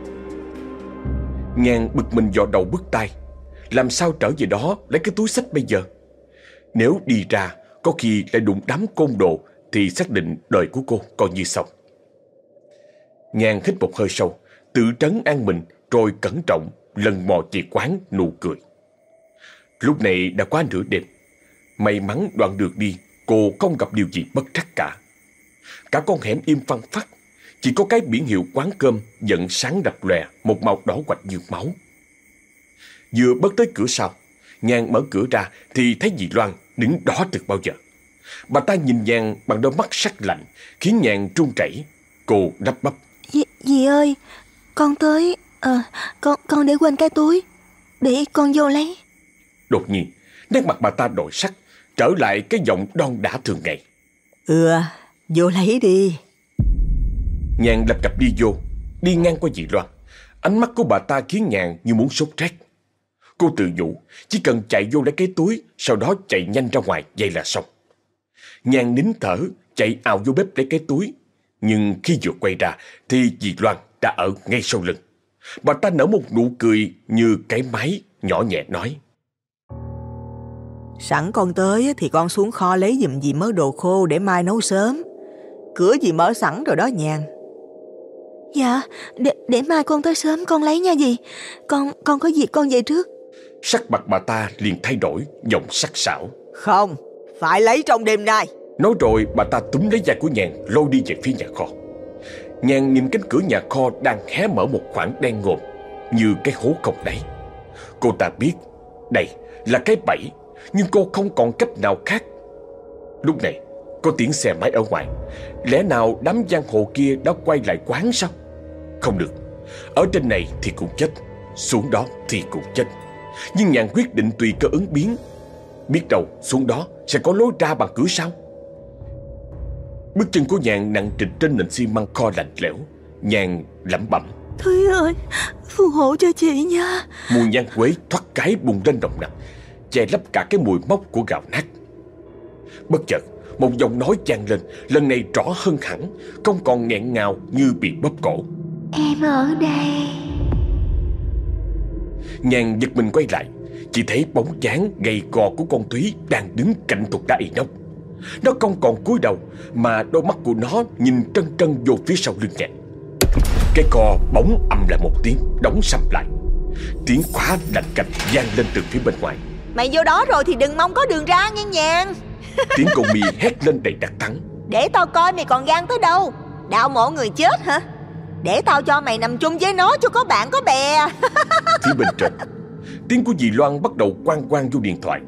Nhàn bực mình dò đầu bứt tay. Làm sao trở về đó lấy cái túi sách bây giờ? Nếu đi ra có khi lại đụng đám côn đồ thì xác định đời của cô coi như xong. Nhàn hít một hơi sâu, tự trấn an mình rồi cẩn trọng lần mò về quán nụ cười. Lúc này đã quá nửa đêm. May mắn đoạn được đi, cô không gặp điều gì bất trắc cả. Cả con hẻm im phăng phát, chỉ có cái biển hiệu quán cơm vẫn sáng đập lòe một màu đỏ quạch như máu. Vừa bước tới cửa sau, Nhàn mở cửa ra thì thấy dì Loan đứng đó từ bao giờ. Bà ta nhìn Nhàn bằng đôi mắt sắc lạnh, khiến Nhàn trung chảy. Cô đắp bắp. Dì, dì ơi, con tới À, con con để quên cái túi. Để con vô lấy. Đột nhiên, nét mặt bà ta đổi sắc, trở lại cái giọng đon đã thường ngày. Ừ, vô lấy đi. Nhàn lập cặp đi vô, đi ngang qua dì Loan. Ánh mắt của bà ta khiến Nhàn như muốn sốt rét. Cô tự nhủ, chỉ cần chạy vô lấy cái túi, sau đó chạy nhanh ra ngoài, vậy là xong. Nhàn nín thở, chạy ào vô bếp lấy cái túi. Nhưng khi vừa quay ra, thì dì Loan đã ở ngay sau lưng. Bà ta nở một nụ cười như cái máy nhỏ nhẹ nói. Sẵn con tới thì con xuống kho lấy giùm dì mớ đồ khô để mai nấu sớm. Cửa dì mở sẵn rồi đó nhàn. Dạ, để, để mai con tới sớm con lấy nha dì. Con con có việc con về trước. Sắc mặt bà ta liền thay đổi, giọng sắc sảo. Không, phải lấy trong đêm nay. Nói rồi bà ta túm lấy vai của nhàn lôi đi về phía nhà kho. Nhàn nhìn cánh cửa nhà kho đang hé mở một khoảng đen ngòm Như cái hố không đáy Cô ta biết đây là cái bẫy Nhưng cô không còn cách nào khác. Lúc này có tiếng xe máy ở ngoài. Lẽ nào đám giang hồ kia đã quay lại quán sao? Không được. Ở trên này thì cũng chết. Xuống đó thì cũng chết. Nhưng nhàn quyết định tùy cơ ứng biến. Biết đâu xuống đó sẽ có lối ra bằng cửa sau Bước chân của nhàn nặng trịch trên nền xi măng kho lạnh lẽo. Nhàn lẩm bẩm. Thúy ơi Phù hộ cho chị nha. Mùi nhang quế thoát cái bùng lên nồng nặc Che lấp cả cái mùi mốc của gạo nát. Bất chợt Một giọng nói vang lên Lần này rõ hơn hẳn Không còn nghẹn ngào như bị bóp cổ. Em ở đây. Nhàn giật mình quay lại Chỉ thấy bóng dáng gầy gò của con Thúy Đang đứng cạnh thuộc đá y nóc. Nó không còn cúi đầu Mà đôi mắt của nó nhìn trân trân vô phía sau lưng nhạn Cái co bóng âm lại một tiếng Đóng sầm lại. Tiếng khóa lạnh cạch vang lên từ phía bên ngoài Mày vô đó rồi thì đừng mong có đường ra nghe nhàn Tiếng cô mi hét lên đầy đặc thắng. Để tao coi mày còn gan tới đâu. Đạo mộ người chết hả? Để tao cho mày nằm chung với nó cho có bạn có bè. Phía bên trên Tiếng của dì Loan bắt đầu quang quang vô điện thoại.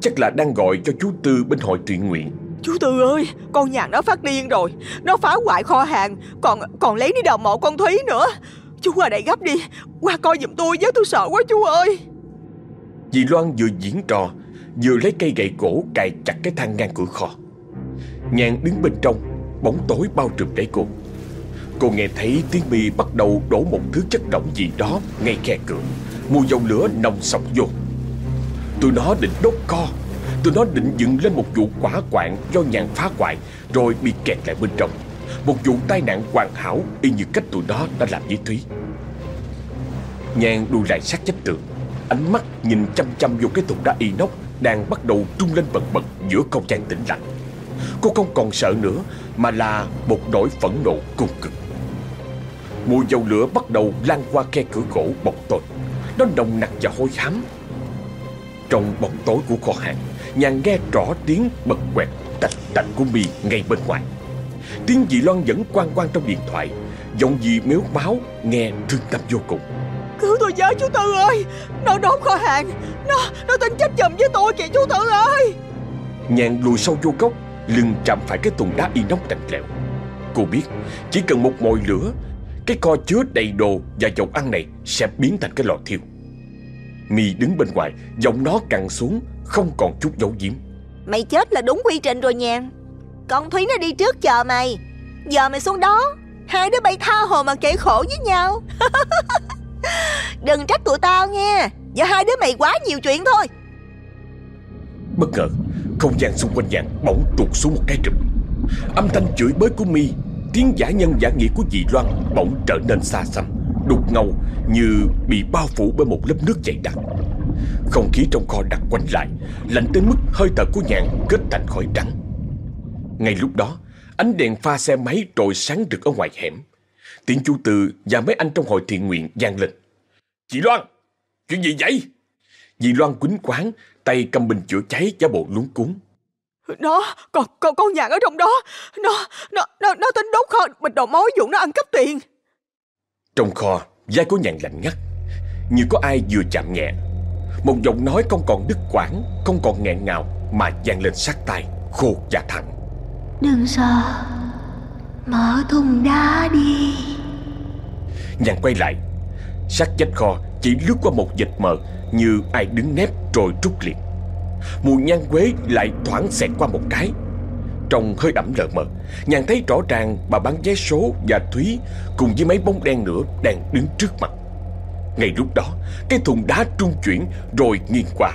Chắc là đang gọi cho chú Tư bên hội tuyện nguyện. Chú Tư ơi Con nhàn nó phát điên rồi. Nó phá hoại kho hàng Còn còn lấy đi đào mộ con Thúy nữa. Chú qua đây gấp đi Qua coi giùm tôi với tôi sợ quá chú ơi Dì Loan vừa diễn trò, Vừa lấy cây gậy gỗ cài chặt cái thang ngang cửa kho. Nhàn đứng bên trong, Bóng tối bao trùm lấy cô. Cô nghe thấy tiếng mi bắt đầu đổ một thứ chất lỏng gì đó ngay khe cửa. Mùi dầu lửa nồng sọc vô. Tụi nó định đốt kho. Tụi nó định dựng lên một vụ quả quạng do nhàn phá hoại, Rồi bị kẹt lại bên trong. Một vụ tai nạn hoàn hảo y như cách tụi nó đã làm với Thúy. Nhàn đùi lại sát chấp tường. Ánh mắt nhìn chăm chăm vô cái thùng đá inox Đang bắt đầu trung lên bần bật giữa không gian tĩnh lặng. Cô không còn sợ nữa, Mà là một nỗi phẫn nộ cùng cực. Mùi dầu lửa bắt đầu lan qua khe cửa gỗ bọc tột. Nó nồng nặc và hôi hám. Trong bóng tối của kho hàng Nhàn nghe rõ tiếng bật quẹt, tạch tạch của mì ngay bên ngoài. Tiếng dì Loan vẫn quang quang trong điện thoại, Giọng dì méo máu nghe thương tâm vô cùng. Tôi với chú Tư ơi. Nó đốt kho hàng. Nó nó tính chết chùm với tôi kìa chú Tư ơi. Nhàn lùi sâu vô góc Lưng chạm phải cái thùng đá inox lạnh lẽo Cô biết chỉ cần một mồi lửa Cái kho chứa đầy đồ và dầu ăn này Sẽ biến thành cái lò thiêu. Mi đứng bên ngoài Giọng nó cằn xuống Không còn chút dấu diếm Mày chết là đúng quy trình rồi nhàn. Con Thúy nó đi trước chờ mày. Giờ mày xuống đó. Hai đứa bay tha hồ mà kể khổ với nhau Đừng trách tụi tao nghe Giờ hai đứa mày quá nhiều chuyện thôi. Bất ngờ, Không gian xung quanh dạng bỗng tụt xuống một cái rụm Âm thanh chửi bới của Mi Tiếng giả nhân giả nghĩa của dì Loan Bỗng trở nên xa xăm, Đục ngầu như bị bao phủ bởi một lớp nước dày đặc. Không khí trong kho đặc quanh lại, Lạnh tới mức hơi thở của nhạn kết thành khói trắng. Ngay lúc đó, Ánh đèn pha xe máy trồi sáng rực ở ngoài hẻm. Tiếng chú Từ và mấy anh trong hội thiện nguyện vang lên. Chị Loan Chuyện gì vậy? Dì Loan quýnh quán Tay cầm bình chữa cháy giả bộ luống cuốn. Nó Còn con, con nhàn ở trong đó. Nó Nó Nó, nó tính đốt kho Mình đầu mối vụ nó ăn cắp tiền. Trong kho vai của nhàn lạnh ngắt. Như có ai vừa chạm nhẹ. Một giọng nói không còn đứt quãng Không còn nghẹn ngào Mà vang lên sát tai Khô và thẳng. Đừng sợ Mở thùng đá đi. Nhàn quay lại. Sát chết kho chỉ lướt qua một vệt mờ Như ai đứng nép rồi trút liền Mùi nhang quế lại thoảng xẹt qua một cái. Trong hơi ẩm lờ mờ, Nhàn thấy rõ ràng bà bán vé số và Thúy Cùng với mấy bóng đen nữa đang đứng trước mặt. Ngay lúc đó, Cái thùng đá trung chuyển rồi nghiêng qua.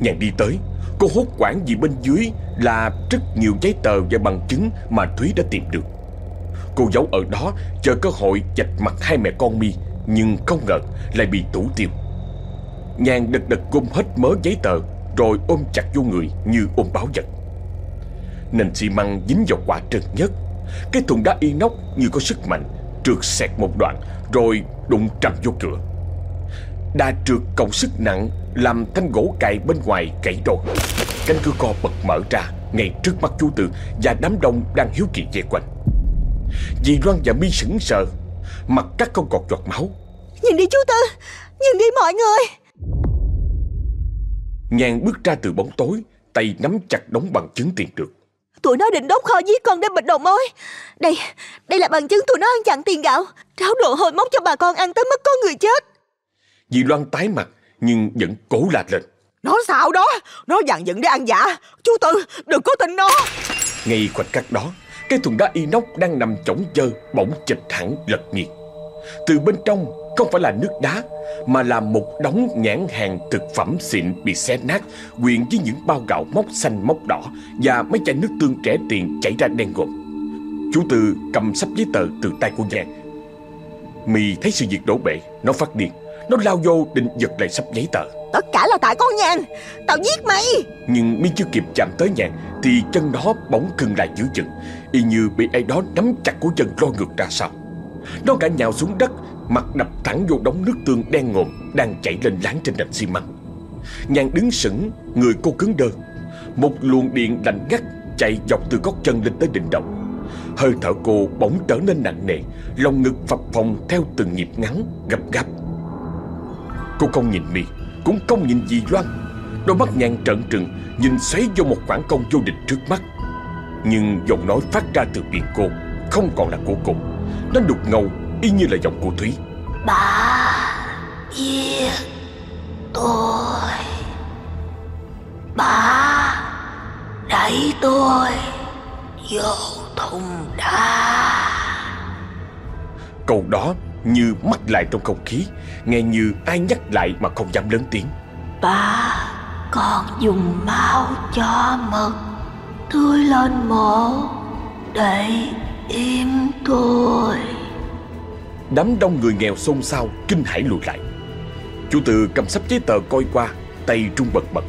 Nhàn đi tới, Cô hốt quản vì bên dưới là rất nhiều giấy tờ và bằng chứng mà Thúy đã tìm được. Cô giấu ở đó chờ cơ hội chạch mặt hai mẹ con mi, Nhưng không ngờ lại bị tủ tiêu Nhàn đực đực gom hết mớ giấy tờ Rồi ôm chặt vô người như ôm báo vật. Nền xi măng dính vào quả trơn nhất Cái thùng đá inox như có sức mạnh, Trượt xẹt một đoạn Rồi đụng trầm vô cửa. Đa trượt cộng sức nặng làm thanh gỗ cài bên ngoài gãy đôi Cánh cửa kho bật mở ra Ngay trước mắt chú Tư Và đám đông đang hiếu kỳ về quanh. Dì Loan và Mi sững sờ Mặt cắt không còn giọt máu. Nhìn đi chú Tư Nhìn đi mọi người. Nhàn bước ra từ bóng tối Tay nắm chặt đống bằng chứng tiền được. Tụi nó định đốt kho giết con đem bịch đầu mối Đây, đây là bằng chứng tụi nó ăn chặn tiền gạo. Tráo đồ hồi mốc cho bà con ăn tới mức có người chết. Dì Loan tái mặt Nhưng vẫn cố lạt lên. Nó sao đó. Nó dàn dựng để ăn giả. Chú Tư đừng có tin nó. Ngay khoảnh khắc đó Cái thùng đá inox đang nằm chỏng chơ Bỗng chịch hẳn lật nghiêng Từ bên trong không phải là nước đá Mà là một đống nhãn hàng thực phẩm xịn bị xé nát Quyện với những bao gạo mốc xanh mốc đỏ Và mấy chai nước tương trẻ tiền chảy ra đen ngòm. Chú Tư cầm sắp giấy tờ từ tay của Giang Mì thấy sự việc đổ bể Nó phát điên Nó lao vô định giật lại sắp giấy tờ. Tất cả là tại con nhàn Tao giết mày. Nhưng mi chưa kịp chạm tới nhàn Thì chân nó bỗng cưng lại giữa chừng Y như bị ai đó nắm chặt cổ chân lôi ngược ra sau. Nó cả nhào xuống đất Mặt đập thẳng vô đống nước tương đen ngòm Đang chảy lên láng trên nền xi măng. Nhàn đứng sững Người cô cứng đơ. Một luồng điện lạnh ngắt chạy dọc từ gót chân lên tới đỉnh đầu. Hơi thở cô bỗng trở nên nặng nề Lòng ngực phập phồng theo từng nhịp ngắn gấp gáp Cô không nhìn mi Cũng không nhìn dì Loan. Đôi mắt nhàn trợn trừng Nhìn xoáy vô một khoảng công vô định trước mắt. Nhưng giọng nói phát ra từ miệng cô Không còn là của cô. Nó đục ngầu y như là giọng của Thúy. Bà giết tôi. Bà đẩy tôi vô thùng đá. Câu đó như mắc lại trong không khí Nghe như ai nhắc lại mà không dám lớn tiếng. Bà còn dùng máu cho mực Tươi lên mộ Để im tôi Đám đông người nghèo xôn xao Kinh hãi lùi lại. Chú Từ cầm sắp giấy tờ coi qua Tay trung bật bật.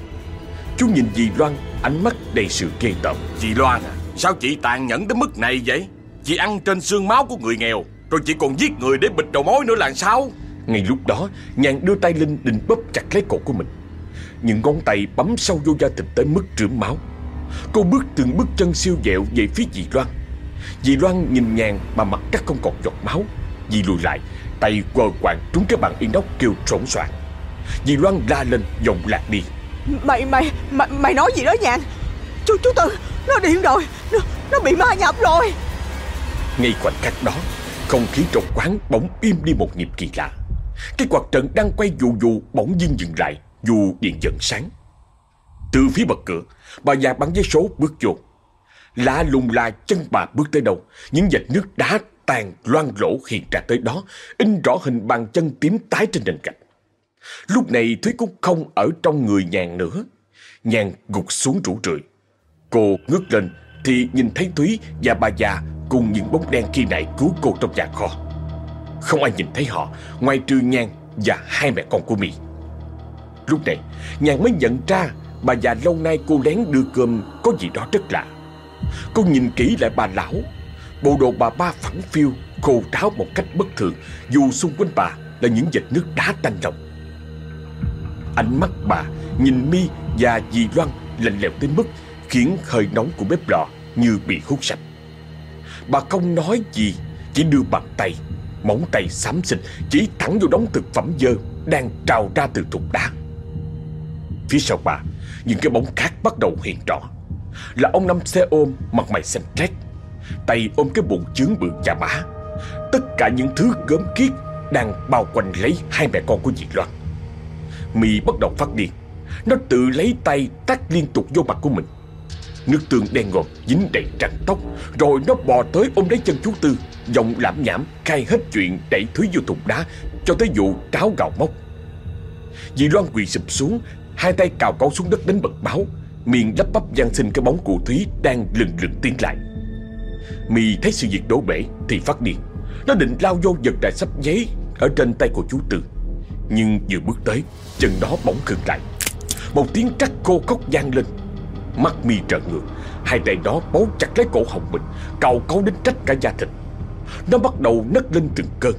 Chú nhìn dì Loan Ánh mắt đầy sự ghê tởm. Chị Loan à Sao chị tàn nhẫn đến mức này vậy? Chị ăn trên xương máu của người nghèo Rồi chị còn giết người để bịt đầu mối nữa là sao? Ngay lúc đó Nhàn đưa tay lên định bóp chặt lấy cổ của mình. Những ngón tay bấm sâu vô da thịt tới mức rướm máu. Cô bước từng bước chân siêu dẹo về phía dì Loan. Dì Loan nhìn nhàn mà mặt cắt không còn giọt máu. Dì lùi lại Tay quờ quàng trúng cái bàn inox kêu trộn soạn Dì Loan la lên giọng lạc đi. Mày mày mày, mày nói gì đó nhàn? Chú chú Tư Nó điên rồi. Nó, nó bị ma nhập rồi. Ngay khoảnh khắc đó không khí trong quán bỗng im đi một nhịp kỳ lạ. Cái quạt trận đang quay dù dù bỗng dưng dừng lại, Dù điện dần sáng. Từ phía bậc cửa, Bà già bắn giấy số bước vô. Lạ lùng là chân bà bước tới đâu, Những vệt nước đá tàn loang lỗ hiện ra tới đó, In rõ hình bàn chân tím tái trên nền gạch. Lúc này Thúy cũng không ở trong người nhàn nữa. Nhàn gục xuống rủ rượi. Cô ngước lên thì nhìn thấy Thúy và bà già cùng những bóng đen khi nãy cứu cô trong nhà kho. Không ai nhìn thấy họ ngoài trừ Nhan và hai mẹ con của Mỹ. Lúc này, Nhan mới nhận ra bà già lâu nay cô lén đưa cơm có gì đó rất lạ. Cô nhìn kỹ lại bà lão, bộ đồ bà ba phẳng phiu, khô ráo một cách bất thường dù xung quanh bà là những vệt nước đá tanh lòng. Ánh mắt bà nhìn mi và dì Loan lạnh lẽo tới mức khiến hơi nóng của bếp lò như bị hút sạch. Bà không nói gì, chỉ đưa bàn tay, móng tay xám xịt chỉ thẳng vô đống thực phẩm dơ đang trào ra từ thùng đá. Phía sau bà, những cái bóng khác bắt đầu hiện rõ. Là ông năm xe ôm mặt mày xanh lét, tay ôm cái bụng chướng bự chà bá. Tất cả những thứ gớm kiết đang bao quanh lấy hai mẹ con của dì Loan. Mì bắt đầu phát điên. Nó tự lấy tay tát liên tục vô mặt của mình. Nước tương đen ngọt dính đầy răng tóc. Rồi nó bò tới ôm lấy chân chú Tư, Giọng lãm nhảm, khai hết chuyện đẩy Thúy vô thùng đá, Cho tới vụ tráo gạo mốc Dì Loan quỳ sụp xuống, Hai tay cào cấu xuống đất đến bật báo. Miệng lắp bắp gian xin cái bóng của Thúy Đang lừng lừng tiến lại. Mì thấy sự việc đổ bể Thì phát điên. Nó định lao vô giật đại sắp giấy Ở trên tay của chú Tư. Nhưng vừa bước tới, Chân đó bỗng khựng lại. Một tiếng trắc cô khóc gian lên. Mắt mi trợn ngược. Hai tay đó bấu chặt lấy cổ họng mình Cào cấu đến trách cả da thịt. Nó bắt đầu nấc lên từng cơn.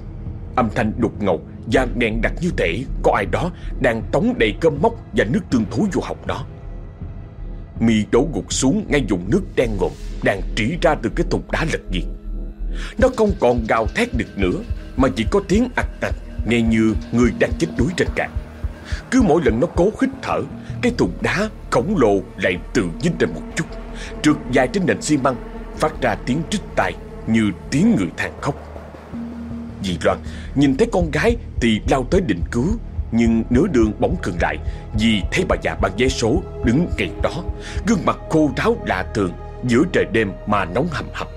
Âm thanh đục ngầu và nghẹn đặc như thể Có ai đó đang tống đầy cơm mốc Và nước tương thối vô họng đó. Mi đổ gục xuống ngay vùng nước đen ngộm Đang trĩ ra từ cái thùng đá lật nghiêng Nó không còn gào thét được nữa, Mà chỉ có tiếng ạch ạch Nghe như người đang chết đuối trên cạn. Cứ mỗi lần nó cố hít thở cái thùng đá khổng lồ lại tự dinh ra một chút. Trượt dài trên nền xi măng, Phát ra tiếng rít tai Như tiếng người than khóc. Dì Loan nhìn thấy con gái Thì lao tới định cứu, Nhưng nửa đường bỗng cường lại Vì thấy bà già bán vé số đứng ngay đó. Gương mặt khô ráo lạ thường Giữa trời đêm mà nóng hầm hập.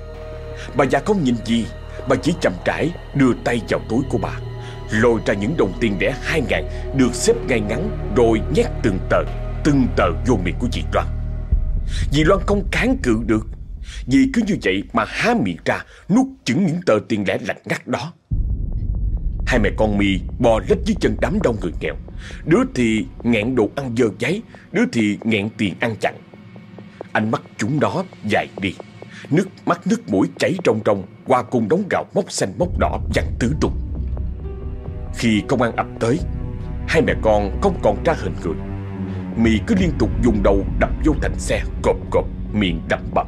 Bà già không nhìn gì, Bà chỉ chậm rãi đưa tay vào túi của bà lôi ra những đồng tiền đẻ hai ngàn được xếp ngay ngắn rồi nhét từng tờ, từng tờ vô miệng của chị Loan. Dì Loan không kháng cự được, vì cứ như vậy mà há miệng ra nuốt chửng những tờ tiền lẻ lạnh ngắt đó. Hai mẹ con mì bò lết dưới chân đám đông người nghèo. Đứa thì nghẹn đồ ăn dơ giấy, đứa thì nghẹn tiền ăn chặn. Ánh mắt chúng nó dài đi. Nước mắt nước mũi chảy rong rong qua cùng đống gạo mốc xanh mốc đỏ văng tứ tung. Khi công an ập tới Hai mẹ con không còn ra hình người Mì cứ liên tục dùng đầu đập vô thành xe cộp cộp miệng đập bậm.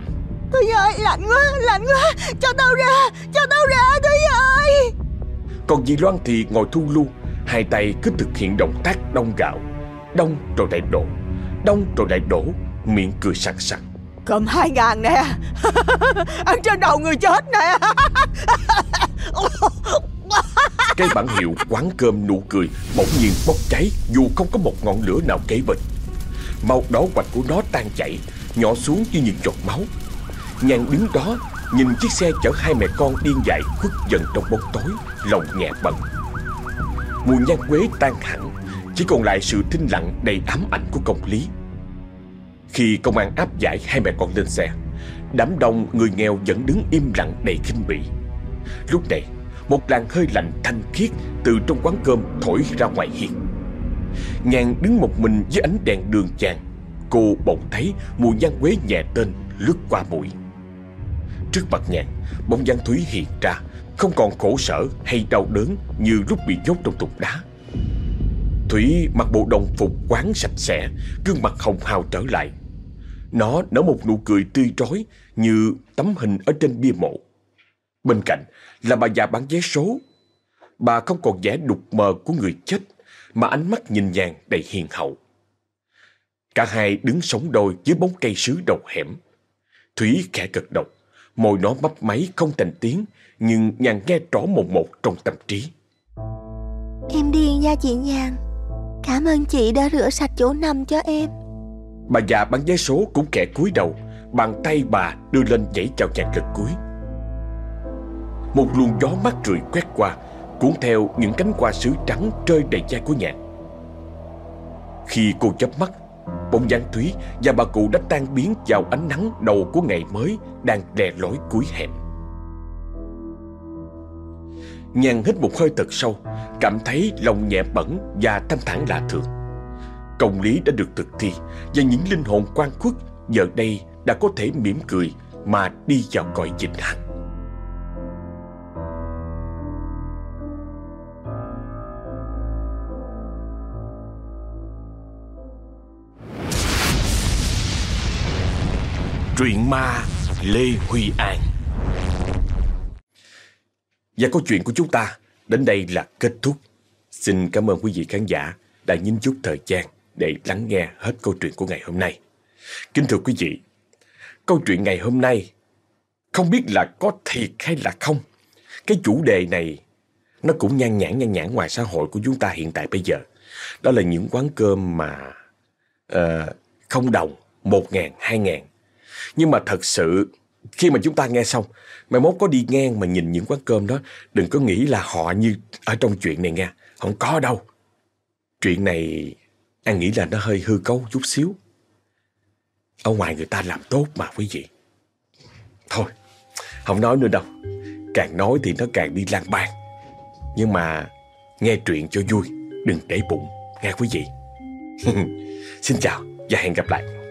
Thúy ơi, lạnh quá, lạnh quá, cho tao ra, cho tao ra Thúy ơi. Còn dì Loan thì ngồi thu lu, hai tay cứ thực hiện động tác đông gạo. Đông rồi lại đổ, đông rồi lại đổ, miệng cười sặc sặc. Cơm hai ngàn nè Ăn trên đầu người chết nè Cái bản hiệu quán cơm nụ cười bỗng nhiên bốc cháy dù không có một ngọn lửa nào kế bên. Màu đỏ quạch của nó tan chảy, nhỏ xuống như những giọt máu. Nhàn đứng đó, nhìn chiếc xe chở hai mẹ con điên dại khuất dần trong bóng tối, lòng nhẹ bận. Mùi nhang quế tan hẳn, chỉ còn lại sự thinh lặng đầy ám ảnh của công lý. Khi công an áp giải hai mẹ con lên xe, đám đông người nghèo vẫn đứng im lặng đầy khinh bỉ. Lúc này, một làn hơi lạnh thanh khiết từ trong quán cơm thổi ra ngoài hiên. Nhàn đứng một mình dưới ánh đèn đường chàng, cô bỗng thấy mùi nhang quế nhẹ tên lướt qua mũi. Trước mặt nhàn, bóng dáng Thúy hiện ra, không còn khổ sở hay đau đớn như lúc bị nhốt trong tục đá. Thủy mặc bộ đồng phục quán sạch sẽ, gương mặt hồng hào trở lại. Nó nở một nụ cười tươi rói như tấm hình ở trên bia mộ. Bên cạnh là bà già bán vé số. Bà không còn vẻ đục mờ của người chết, mà ánh mắt nhìn nhàn đầy hiền hậu. Cả hai đứng sống đôi dưới bóng cây sứ đầu hẻm. Thúy khẽ gật đầu, môi nó mấp máy không thành tiếng, nhưng nhàn nghe rõ một một trong tâm trí. Em điên nha chị Nhàn. Cảm ơn chị đã rửa sạch chỗ nằm cho em. Bà già bán vé số cũng kẻ cúi đầu, bàn tay bà đưa lên dãy chào nhàn lần cuối. Một luồng gió mát rượi quét qua, cuốn theo những cánh hoa sứ trắng rơi đầy vai của nhạn. Khi cô chớp mắt, bóng dáng Thúy và bà cụ đã tan biến vào ánh nắng đầu của ngày mới đang đè lối cuối hẻm. Nhàn hít một hơi thật sâu, cảm thấy lòng nhẹ bẩn và thanh thản lạ thường. Công lý đã được thực thi và những linh hồn quan khuất giờ đây đã có thể mỉm cười mà đi vào cõi vĩnh hằng. Truyện ma Lê Huy An Và câu chuyện của chúng ta đến đây là kết thúc. Xin cảm ơn quý vị khán giả đã nhín chút thời gian để lắng nghe hết câu chuyện của ngày hôm nay. Kính thưa quý vị, câu chuyện ngày hôm nay không biết là có thiệt hay là không. Cái chủ đề này nó cũng nhan nhản nhan nhản ngoài xã hội của chúng ta hiện tại bây giờ. Đó là những quán cơm mà uh, không đồng, một ngàn, hai ngàn. Nhưng mà thật sự khi mà chúng ta nghe xong, mai mốt có đi ngang mà nhìn những quán cơm đó, đừng có nghĩ là họ như ở trong chuyện này nha. Không có đâu. Chuyện này anh nghĩ là nó hơi hư cấu chút xíu. Ở ngoài người ta làm tốt mà quý vị. Thôi, không nói nữa đâu. Càng nói thì nó càng đi lan bàn Nhưng mà nghe chuyện cho vui, đừng để bụng, nghe quý vị. Xin chào và hẹn gặp lại.